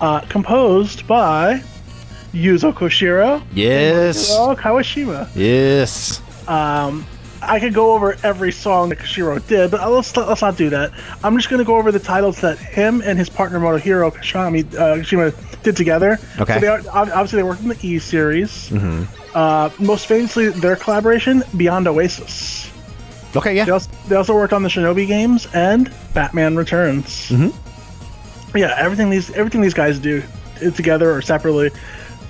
Uh, composed by Yuzo Koshiro Yes. and Kawashima. Yes. Um, I could go over every song that Koshiro did, but let's, let's not do that. I'm just going to go over the titles that him and his partner Motohiro Kashami, uh, Kashima did together. Okay. So they are, obviously, they worked in the E series. Uh, most famously, their collaboration, Beyond Oasis. Okay, yeah. They also, they also worked on the Shinobi games and Batman Returns. Mm-hmm. Yeah, everything these everything these guys do together or separately,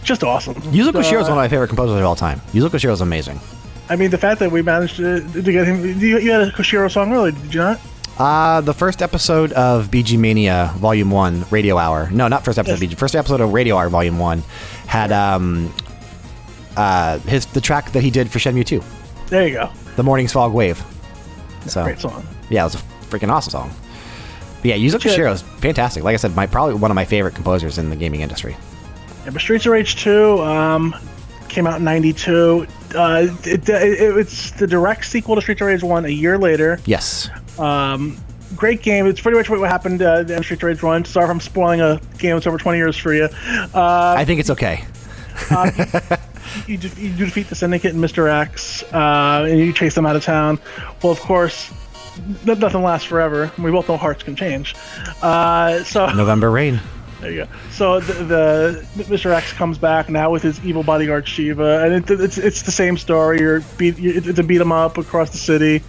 just awesome. Yuzo Koshiro is Uh, one of my favorite composers of all time. Yuzo Koshiro is amazing. I mean, the fact that we managed to, to get him. You, you had a Koshiro song early, did you not? Uh, the first episode of BG Mania Volume 1, Radio Hour. No, not first episode of BG. First episode of Radio Hour Volume 1 had um uh his the track that he did for Shenmue 2, There you go. The Morning's Fog Wave. So, Great song. yeah, it was a freaking awesome song. But yeah, Yuzo. Koshiro is fantastic. Like I said, my probably one of my favorite composers in the gaming industry. Yeah, but Streets of Rage 2 um, came out in 92. Uh, it, it, it's the direct sequel to Streets of Rage 1 a year later. Yes. Um, great game. It's pretty much what happened uh, in Streets of Rage 1. Sorry if I'm spoiling a game that's over 20 years for you. Uh, I think it's okay. you, de- you defeat the Syndicate and Mr. X, uh, and you chase them out of town. Well, of course, nothing lasts forever. We both know hearts can change. Uh, so November Rain. there you go. So the, the Mr. X comes back now with his evil bodyguard Shiva, and it, it's it's the same story. You're beat, you it's a beat 'em up across the city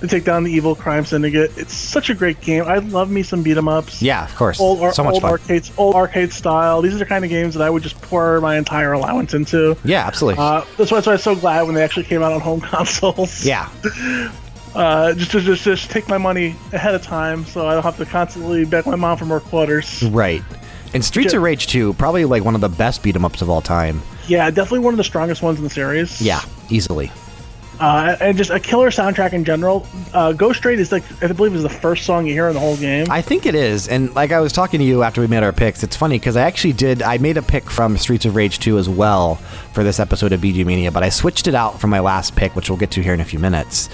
to take down the evil crime syndicate. It's such a great game. I love me some beat 'em ups. Yeah, of course. Old, ar- so much old fun. arcades, old arcade style. These are the kind of games that I would just pour my entire allowance into. Yeah, absolutely. Uh, that's why, that's why I'm so glad when they actually came out on home consoles. yeah. Uh, just to just, just take my money ahead of time, so I don't have to constantly beg my mom for more quarters. Right. And Streets of Rage 2, probably like one of the best beat 'em ups of all time. Yeah, definitely one of the strongest ones in the series. Yeah, easily. Uh, and just a killer soundtrack in general. Uh, Go Straight is like I believe is the first song you hear in the whole game. I think it is. And like I was talking to you after we made our picks, it's funny because I actually did, I made a pick from Streets of Rage 2 as well for this episode of BG Mania, but I switched it out from my last pick, which we'll get to here in a few minutes.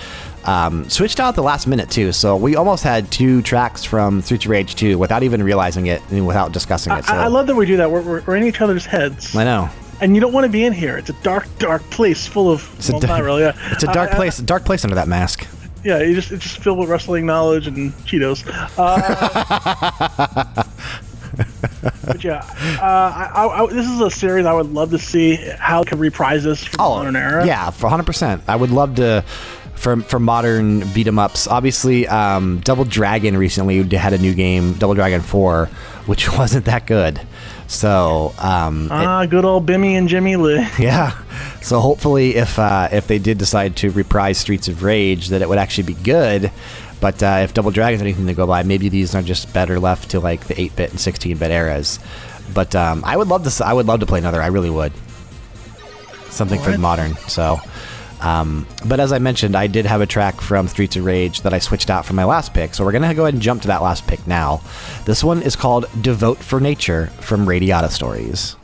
Um, switched out the last minute too, so we almost had two tracks from Streets of Rage 2 without even realizing it and without discussing it. So I, I love that we do that. We're, we're, we're in each other's heads, I know. And you don't want to be in here. It's a dark, dark place full of. It's a, well, da- not really. Yeah. it's a dark uh, place, dark place under that mask. Yeah, you just it's just filled with wrestling knowledge and Cheetos. Uh, but yeah, uh, I, I, I, this is a series I would love to see how it can reprise this for the modern era. Oh, Yeah, for 100%. I would love to for for modern beat 'em ups. Obviously, um, Double Dragon recently had a new game, Double Dragon 4, which wasn't that good. So, um, it- Ah, good old Bimmy and Jimmy Lee. yeah. So hopefully, if uh, if they did decide to reprise Streets of Rage, that it would actually be good. But uh, if Double Dragon's anything to go by, maybe these are just better left to like the 8-bit and 16-bit eras. But um, I would love to. I would love to play another. I really would. Something for Alright. modern. So, um, but as I mentioned, I did have a track from Streets of Rage that I switched out from my last pick. So we're gonna go ahead and jump to that last pick now. This one is called "Devote for Nature" from Radiata Stories.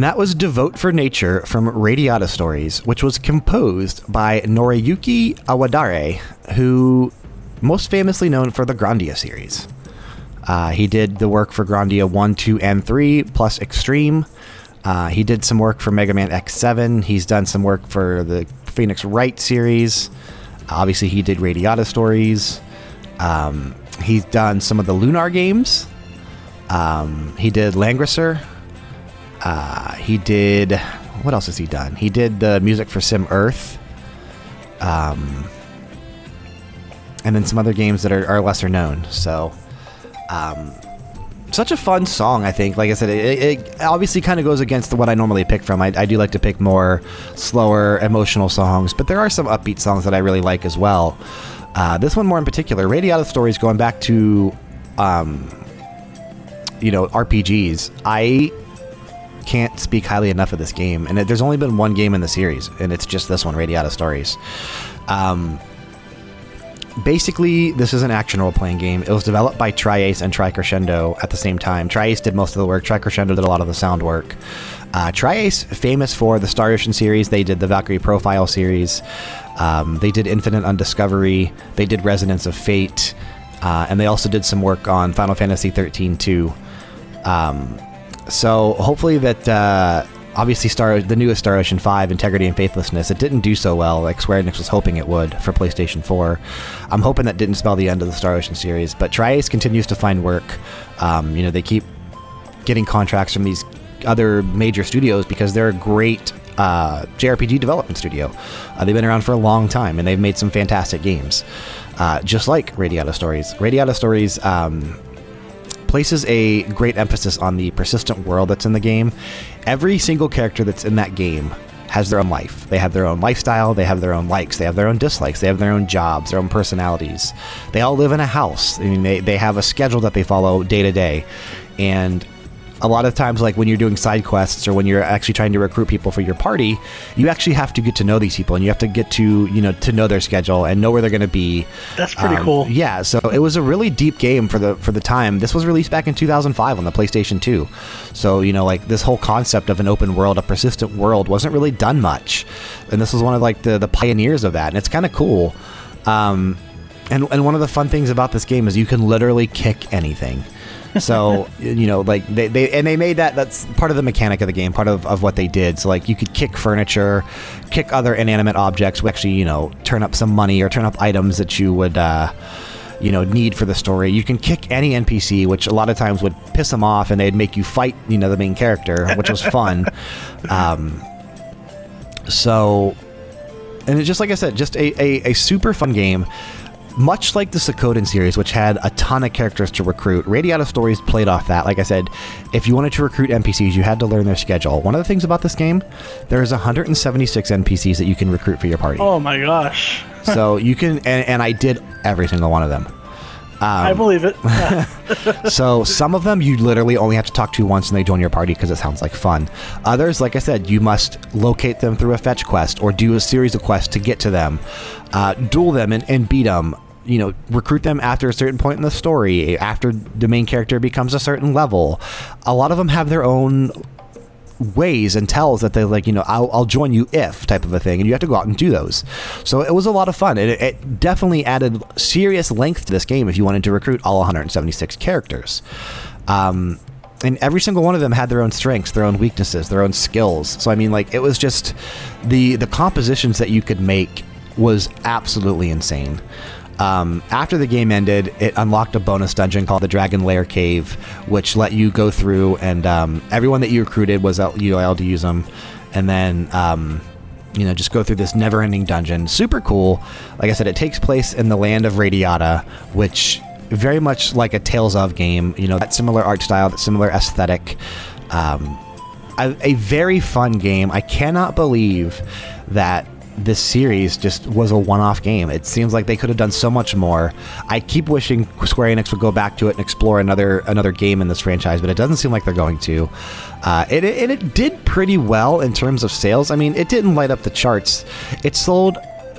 And that was Devote for Nature from Radiata Stories, which was composed by Noriyuki Iwadare, who most famously known for the Grandia series. Uh, he did the work for Grandia 1, 2, and 3, plus Extreme. Uh, he did some work for Mega Man X7. He's done some work for the Phoenix Wright series. Obviously, he did Radiata Stories. Um, he's done some of the Lunar games. Um, he did Langrisser. Uh, he did. What else has he done? He did the music for Sim Earth. Um, and then some other games that are, are lesser known. So, um, such a fun song, I think. Like I said, it, it obviously kind of goes against what I normally pick from. I, I, do like to pick more slower, emotional songs, but there are some upbeat songs that I really like as well. Uh, this one more in particular, Radiata Stories, going back to, um, you know, RPGs. I can't speak highly enough of this game, and it, there's only been one game in the series, and it's just this one, Radiata Stories. Um, basically, this is an action role playing game. It was developed by Tri-Ace and Tricrescendo at the same time. Tri-Ace did most of the work, Tricrescendo did a lot of the sound work. Uh, Tri-Ace, famous for the Star Ocean series, they did the Valkyrie Profile series, um, they did Infinite Undiscovery, they did Resonance of Fate, uh, and they also did some work on Final Fantasy 13 too. Um, so hopefully that. Uh, obviously Star the newest Star Ocean 5 Integrity and Faithlessness it didn't do so well. Like Square Enix was hoping it would for PlayStation 4 I'm hoping that didn't spell the end of the Star Ocean series but Tri-Ace continues to find work. Um, you know they keep getting contracts from these other major studios because they're a great uh, JRPG development studio. Uh, they've been around for a long time and they've made some fantastic games. Uh, just like Radiata Stories. Radiata Stories um, places a great emphasis on the persistent world that's in the game. Every single character that's in that game has their own life. They have their own lifestyle, they have their own likes, they have their own dislikes, they have their own jobs, their own personalities. They all live in a house. I mean, they, they have a schedule that they follow day to day. And a lot of times like when you're doing side quests or when you're actually trying to recruit people for your party you actually have to get to know these people and you have to get to you know to know their schedule and know where they're going to be. That's pretty um, cool. yeah so it was a really deep game for the for the time. This was released back in 2005 on the playstation 2 so you know like this whole concept of an open world a persistent world wasn't really done much. And this was one of like the the pioneers of that and it's kind of cool. Um, and, and one of the fun things about this game is you can literally kick anything so you know, like they, they and they made that that's part of the mechanic of the game, part of, of what they did. So like you could kick furniture, kick other inanimate objects, which actually you know turn up some money or turn up items that you would. Uh, you know, need for the story. You can kick any NPC, which a lot of times would piss them off, and they'd make you fight, you know, the main character, which was fun. um, so, and it's just like I said, just a, a, a super fun game much like the Suikoden series, which had a ton of characters to recruit, Radiata Stories played off that. Like I said, if you wanted to recruit NPCs, you had to learn their schedule. One of the things about this game, there's 176 NPCs that you can recruit for your party. Oh my gosh. so you can, and, and, I did every single one of them. Um, I believe it. so some of them you literally only have to talk to once and they join your party because it sounds like fun. Others, like I said, you must locate them through a fetch quest or do a series of quests to get to them, uh, duel them and, and beat them you know, recruit them after a certain point in the story, after the main character becomes a certain level. A lot of them have their own ways and tells that they like you know I'll, I'll join you if type of a thing and you have to go out and do those. So it was a lot of fun it, it definitely added serious length to this game if you wanted to recruit all 176 characters. Um, and every single one of them had their own strengths their own weaknesses their own skills. So i mean like it was just the the compositions that you could make was absolutely insane um, after the game ended, it unlocked a bonus dungeon called the Dragon Lair Cave, which let you go through and um, everyone that you recruited was able to use them, and then um, you know just go through this never-ending dungeon. Super cool. Like I said, it takes place in the land of Radiata, which very much like a Tales of game. You know that similar art style, that similar aesthetic. Um, a, a very fun game. I cannot believe that this series just was a one-off game. It seems like they could have done so much more. I keep wishing Square Enix would go back to it and explore another another game in this franchise, but it doesn't seem like they're going to. Uh, it, it, it did pretty well in terms of sales. I mean, it didn't light up the charts. It sold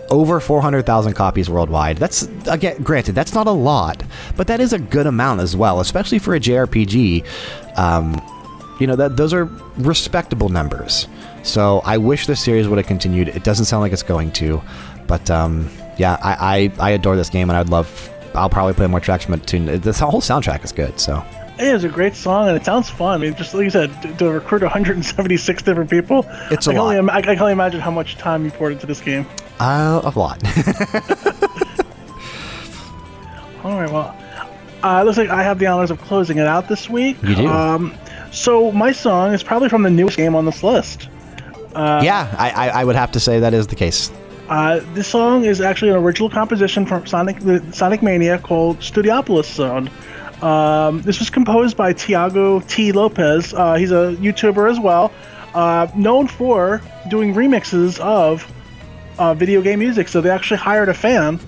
over 400,000 copies worldwide. That's again, granted, that's not a lot, but that is a good amount as well, especially for a JRPG. Um, you know that those are respectable numbers. So I wish this series would have continued. It doesn't sound like it's going to, but um, yeah, I, I I adore this game, and I'd love. I'll probably play more tracks from it too. This whole soundtrack is good. So It is a great song and it sounds fun. I mean, just like you said, to, to recruit 176 different people. It's a I can only lot. im- I can only imagine how much time you poured into this game. uh, a lot. All right, well, uh, looks like I have the honors of closing it out this week. You do. Um, so my song is probably from the newest game on this list. Yeah, I, I I would have to say that is the case. Uh, this song is actually an original composition from Sonic the Sonic Mania called Studiopolis Zone. Um, this was composed by Tiago T. Lopes. Uh, he's a YouTuber as well, uh, known for doing remixes of uh, video game music. So they actually hired a fan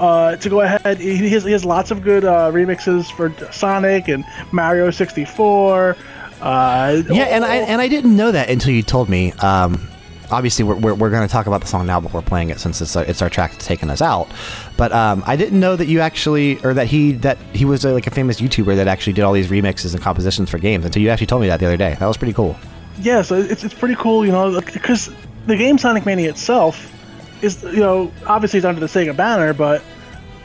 uh, to go ahead. He he has, he has lots of good uh, remixes for Sonic and Mario 64. Uh, Yeah, and I and I didn't know that until you told me. Um, obviously, we're, we're, we're going to talk about the song now before playing it, since it's our, it's our track that's taking us out. But um, I didn't know that you actually, or that he that he was uh like a famous YouTuber that actually did all these remixes and compositions for games. Until you actually told me that the other day. That was pretty cool. yeah, so it's, it's pretty cool, you know, because the game Sonic Mania itself is, you know, obviously it's under the Sega banner, but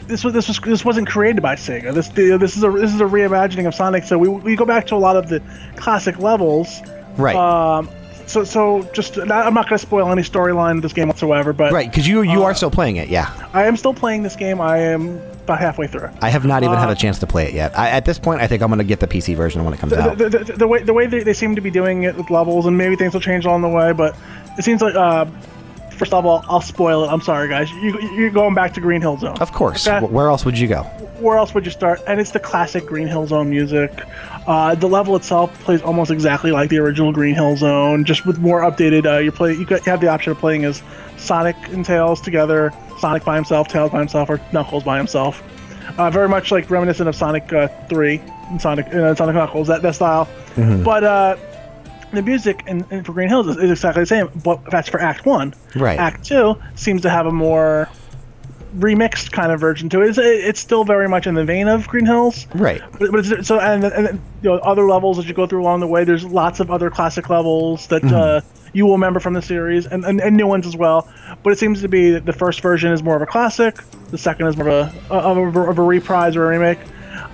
this was this was this wasn't created by Sega. This this is a this is a reimagining of Sonic. So we, we go back to a lot of the classic levels. Right. Um, so so just I'm not going to spoil any storyline of this game whatsoever, but right, because you you are still playing it. Yeah. I am still playing this game. I am about halfway through. I have not even had Uh, a chance to play it yet. I, at this point, I think I'm going to get the PC version when it comes the, out. the, the, the way the way they, they seem to be doing it with levels, and maybe things will change along the way. But it seems like uh, first of all, I'll spoil it. I'm sorry, guys. You, you're going back to Green Hill Zone. Of course. Okay. Where else would you go? Where else would you start? And it's the classic Green Hill Zone music. Uh, the level itself plays almost exactly like the original Green Hill Zone, just with more updated. Uh, you play. You, got, you have the option of playing as Sonic and Tails together, Sonic by himself, Tails by himself, or Knuckles by himself. Uh, very much like reminiscent of Sonic uh, 3 and Sonic uh, Sonic Knuckles, that, that style. But uh, the music in, in for Green Hills is, is exactly the same, but that's for Act 1. Right. Act 2 seems to have a more remixed kind of version to it. It's, it's still very much in the vein of Green Hills. Right. But, but it's, so and, and you know other levels as you go through along the way. There's lots of other classic levels that uh, you will remember from the series, and, and, and new ones as well. But it seems to be that the first version is more of a classic, the second is more of a of a, of a reprise or a remake.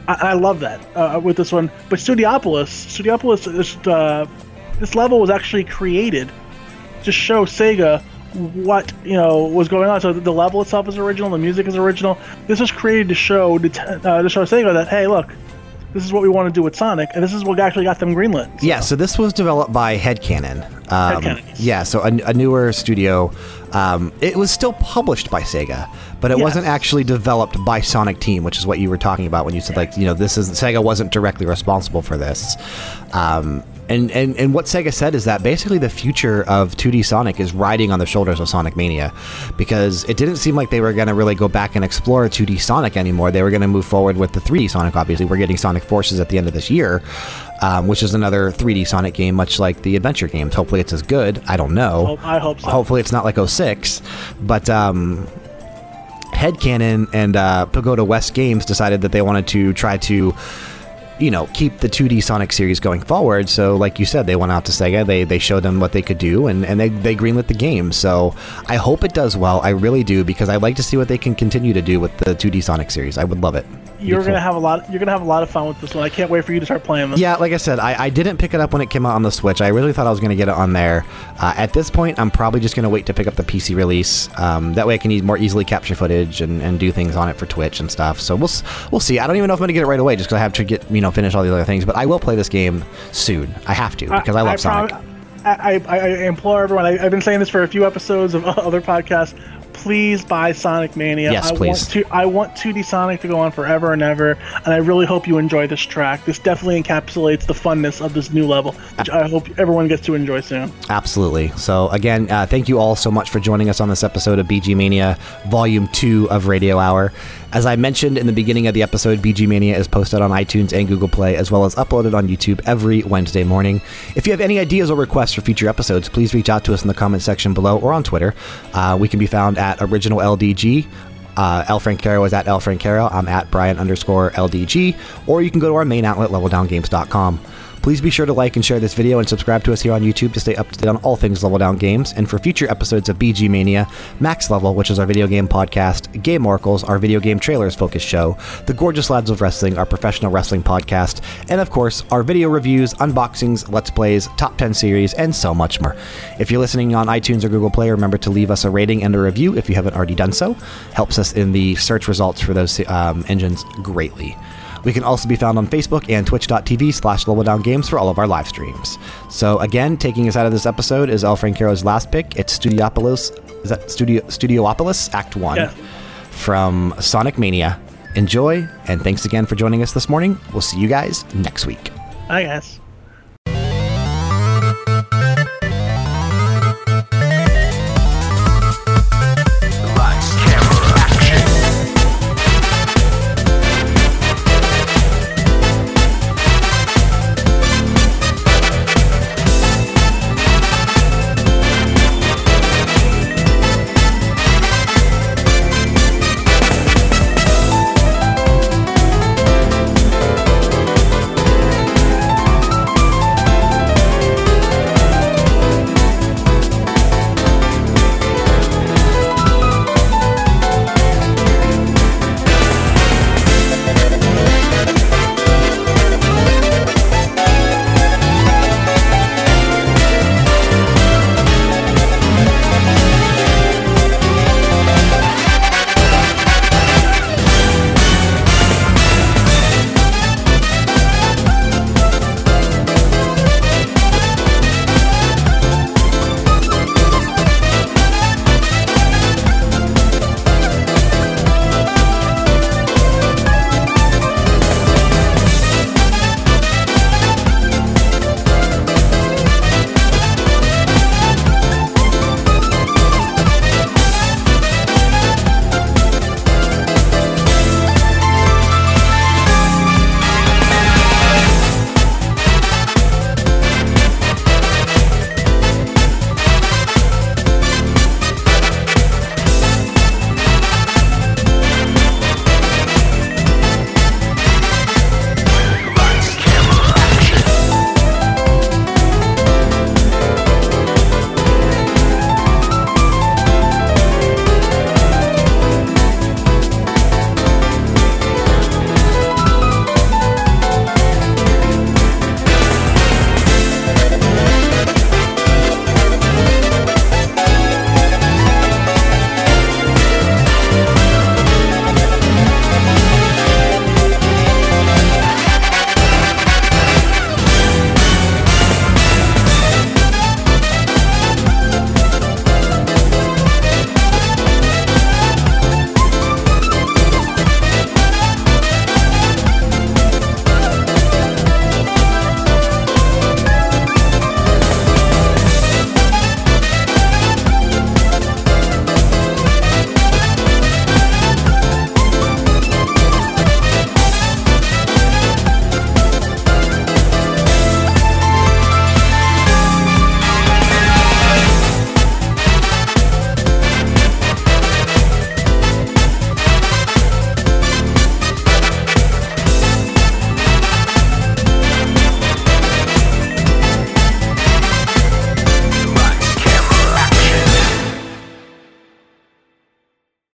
I, I love that uh, with this one. But Studiopolis, Studiopolis, is, uh, this level was actually created to show Sega what you know was going on. So the level itself is original, the music is original. This was created to show uh, to show Sega that hey, look, this is what we want to do with Sonic, and this is what actually got them greenlit. So- Yeah, so this was developed by Headcannon. Um, Headcannon. Yeah, so a, a newer studio. Um, it was still published by Sega, but it Yes. wasn't actually developed by Sonic Team, which is what you were talking about when you said like you know this is Sega wasn't directly responsible for this. Um, and, and, and what Sega said is that basically the future of 2D Sonic is riding on the shoulders of Sonic Mania because it didn't seem like they were going to really go back and explore 2D Sonic anymore. They were going to move forward with the 3D Sonic, obviously. We're getting Sonic Forces at the end of this year, um, which is another 3D Sonic game, much like the adventure games. Hopefully it's as good. I don't know. Hope- I hope so. Hopefully it's not like 06. But um, Headcannon and uh, Pagoda West Games decided that they wanted to try to, you know, keep the 2D Sonic series going forward. So, like you said, they went out to Sega, they, they showed them what they could do, and, and they, they greenlit the game. So, I hope it does well. I really do, because I'd like to see what they can continue to do with the 2D Sonic series. I would love it. You're Be gonna have a lot. You're gonna have a lot of fun with this one. I can't wait for you to start playing this. Yeah, like I said, I, I didn't pick it up when it came out on the Switch. I really thought I was going to get it on there. Uh, at this point, I'm probably just going to wait to pick up the PC release. Um, that way, I can e- more easily capture footage and, and do things on it for Twitch and stuff. So we'll we'll see. I don't even know if I'm going to get it right away, just because I have to get you know finish all these other things. But I will play this game soon. I have to because I, love Sonic. prom- I, I, I implore everyone. I, I've been saying this for a few episodes of other podcasts. Please buy Sonic Mania. Yes, I please. Want to, I want 2D Sonic to go on forever and ever, and I really hope you enjoy this track. This definitely encapsulates the funness of this new level, which I hope everyone gets to enjoy soon. Absolutely. So again, uh, thank you all so much for joining us on this episode of BG Mania, Volume Two of Radio Hour. As I mentioned in the beginning of the episode, BG Mania is posted on iTunes and Google Play, as well as uploaded on YouTube every Wednesday morning. If you have any ideas or requests for future episodes, please reach out to us in the comment section below or on Twitter. Uh, we can be found at Original LDG. Uh, Frank Francaro is at L. Frank Francaro. I'm at Brian underscore LDG. Or you can go to our main outlet, leveldowngames.com. Please be sure to like and share this video and subscribe to us here on YouTube to stay up to date on all things Level Down Games. And for future episodes of BG Mania, Max Level, which is our video game podcast, Game Oracles, our video game trailers focused show, The Gorgeous Lads of Wrestling, our professional wrestling podcast, and of course, our video reviews, unboxings, let's plays, top 10 series, and so much more. If you're listening on iTunes or Google Play, remember to leave us a rating and a review if you haven't already done so. Helps us in the search results for those um, engines greatly. We can also be found on Facebook and twitch.tv slash Level Down Games for all of our live streams. So again, taking us out of this episode is El Francaro's last pick. It's Studiopolis, is that Studio Studiopolis Act 1 Yeah. from Sonic Mania. Enjoy, and thanks again for joining us this morning. We'll see you guys next week. Hi, guys.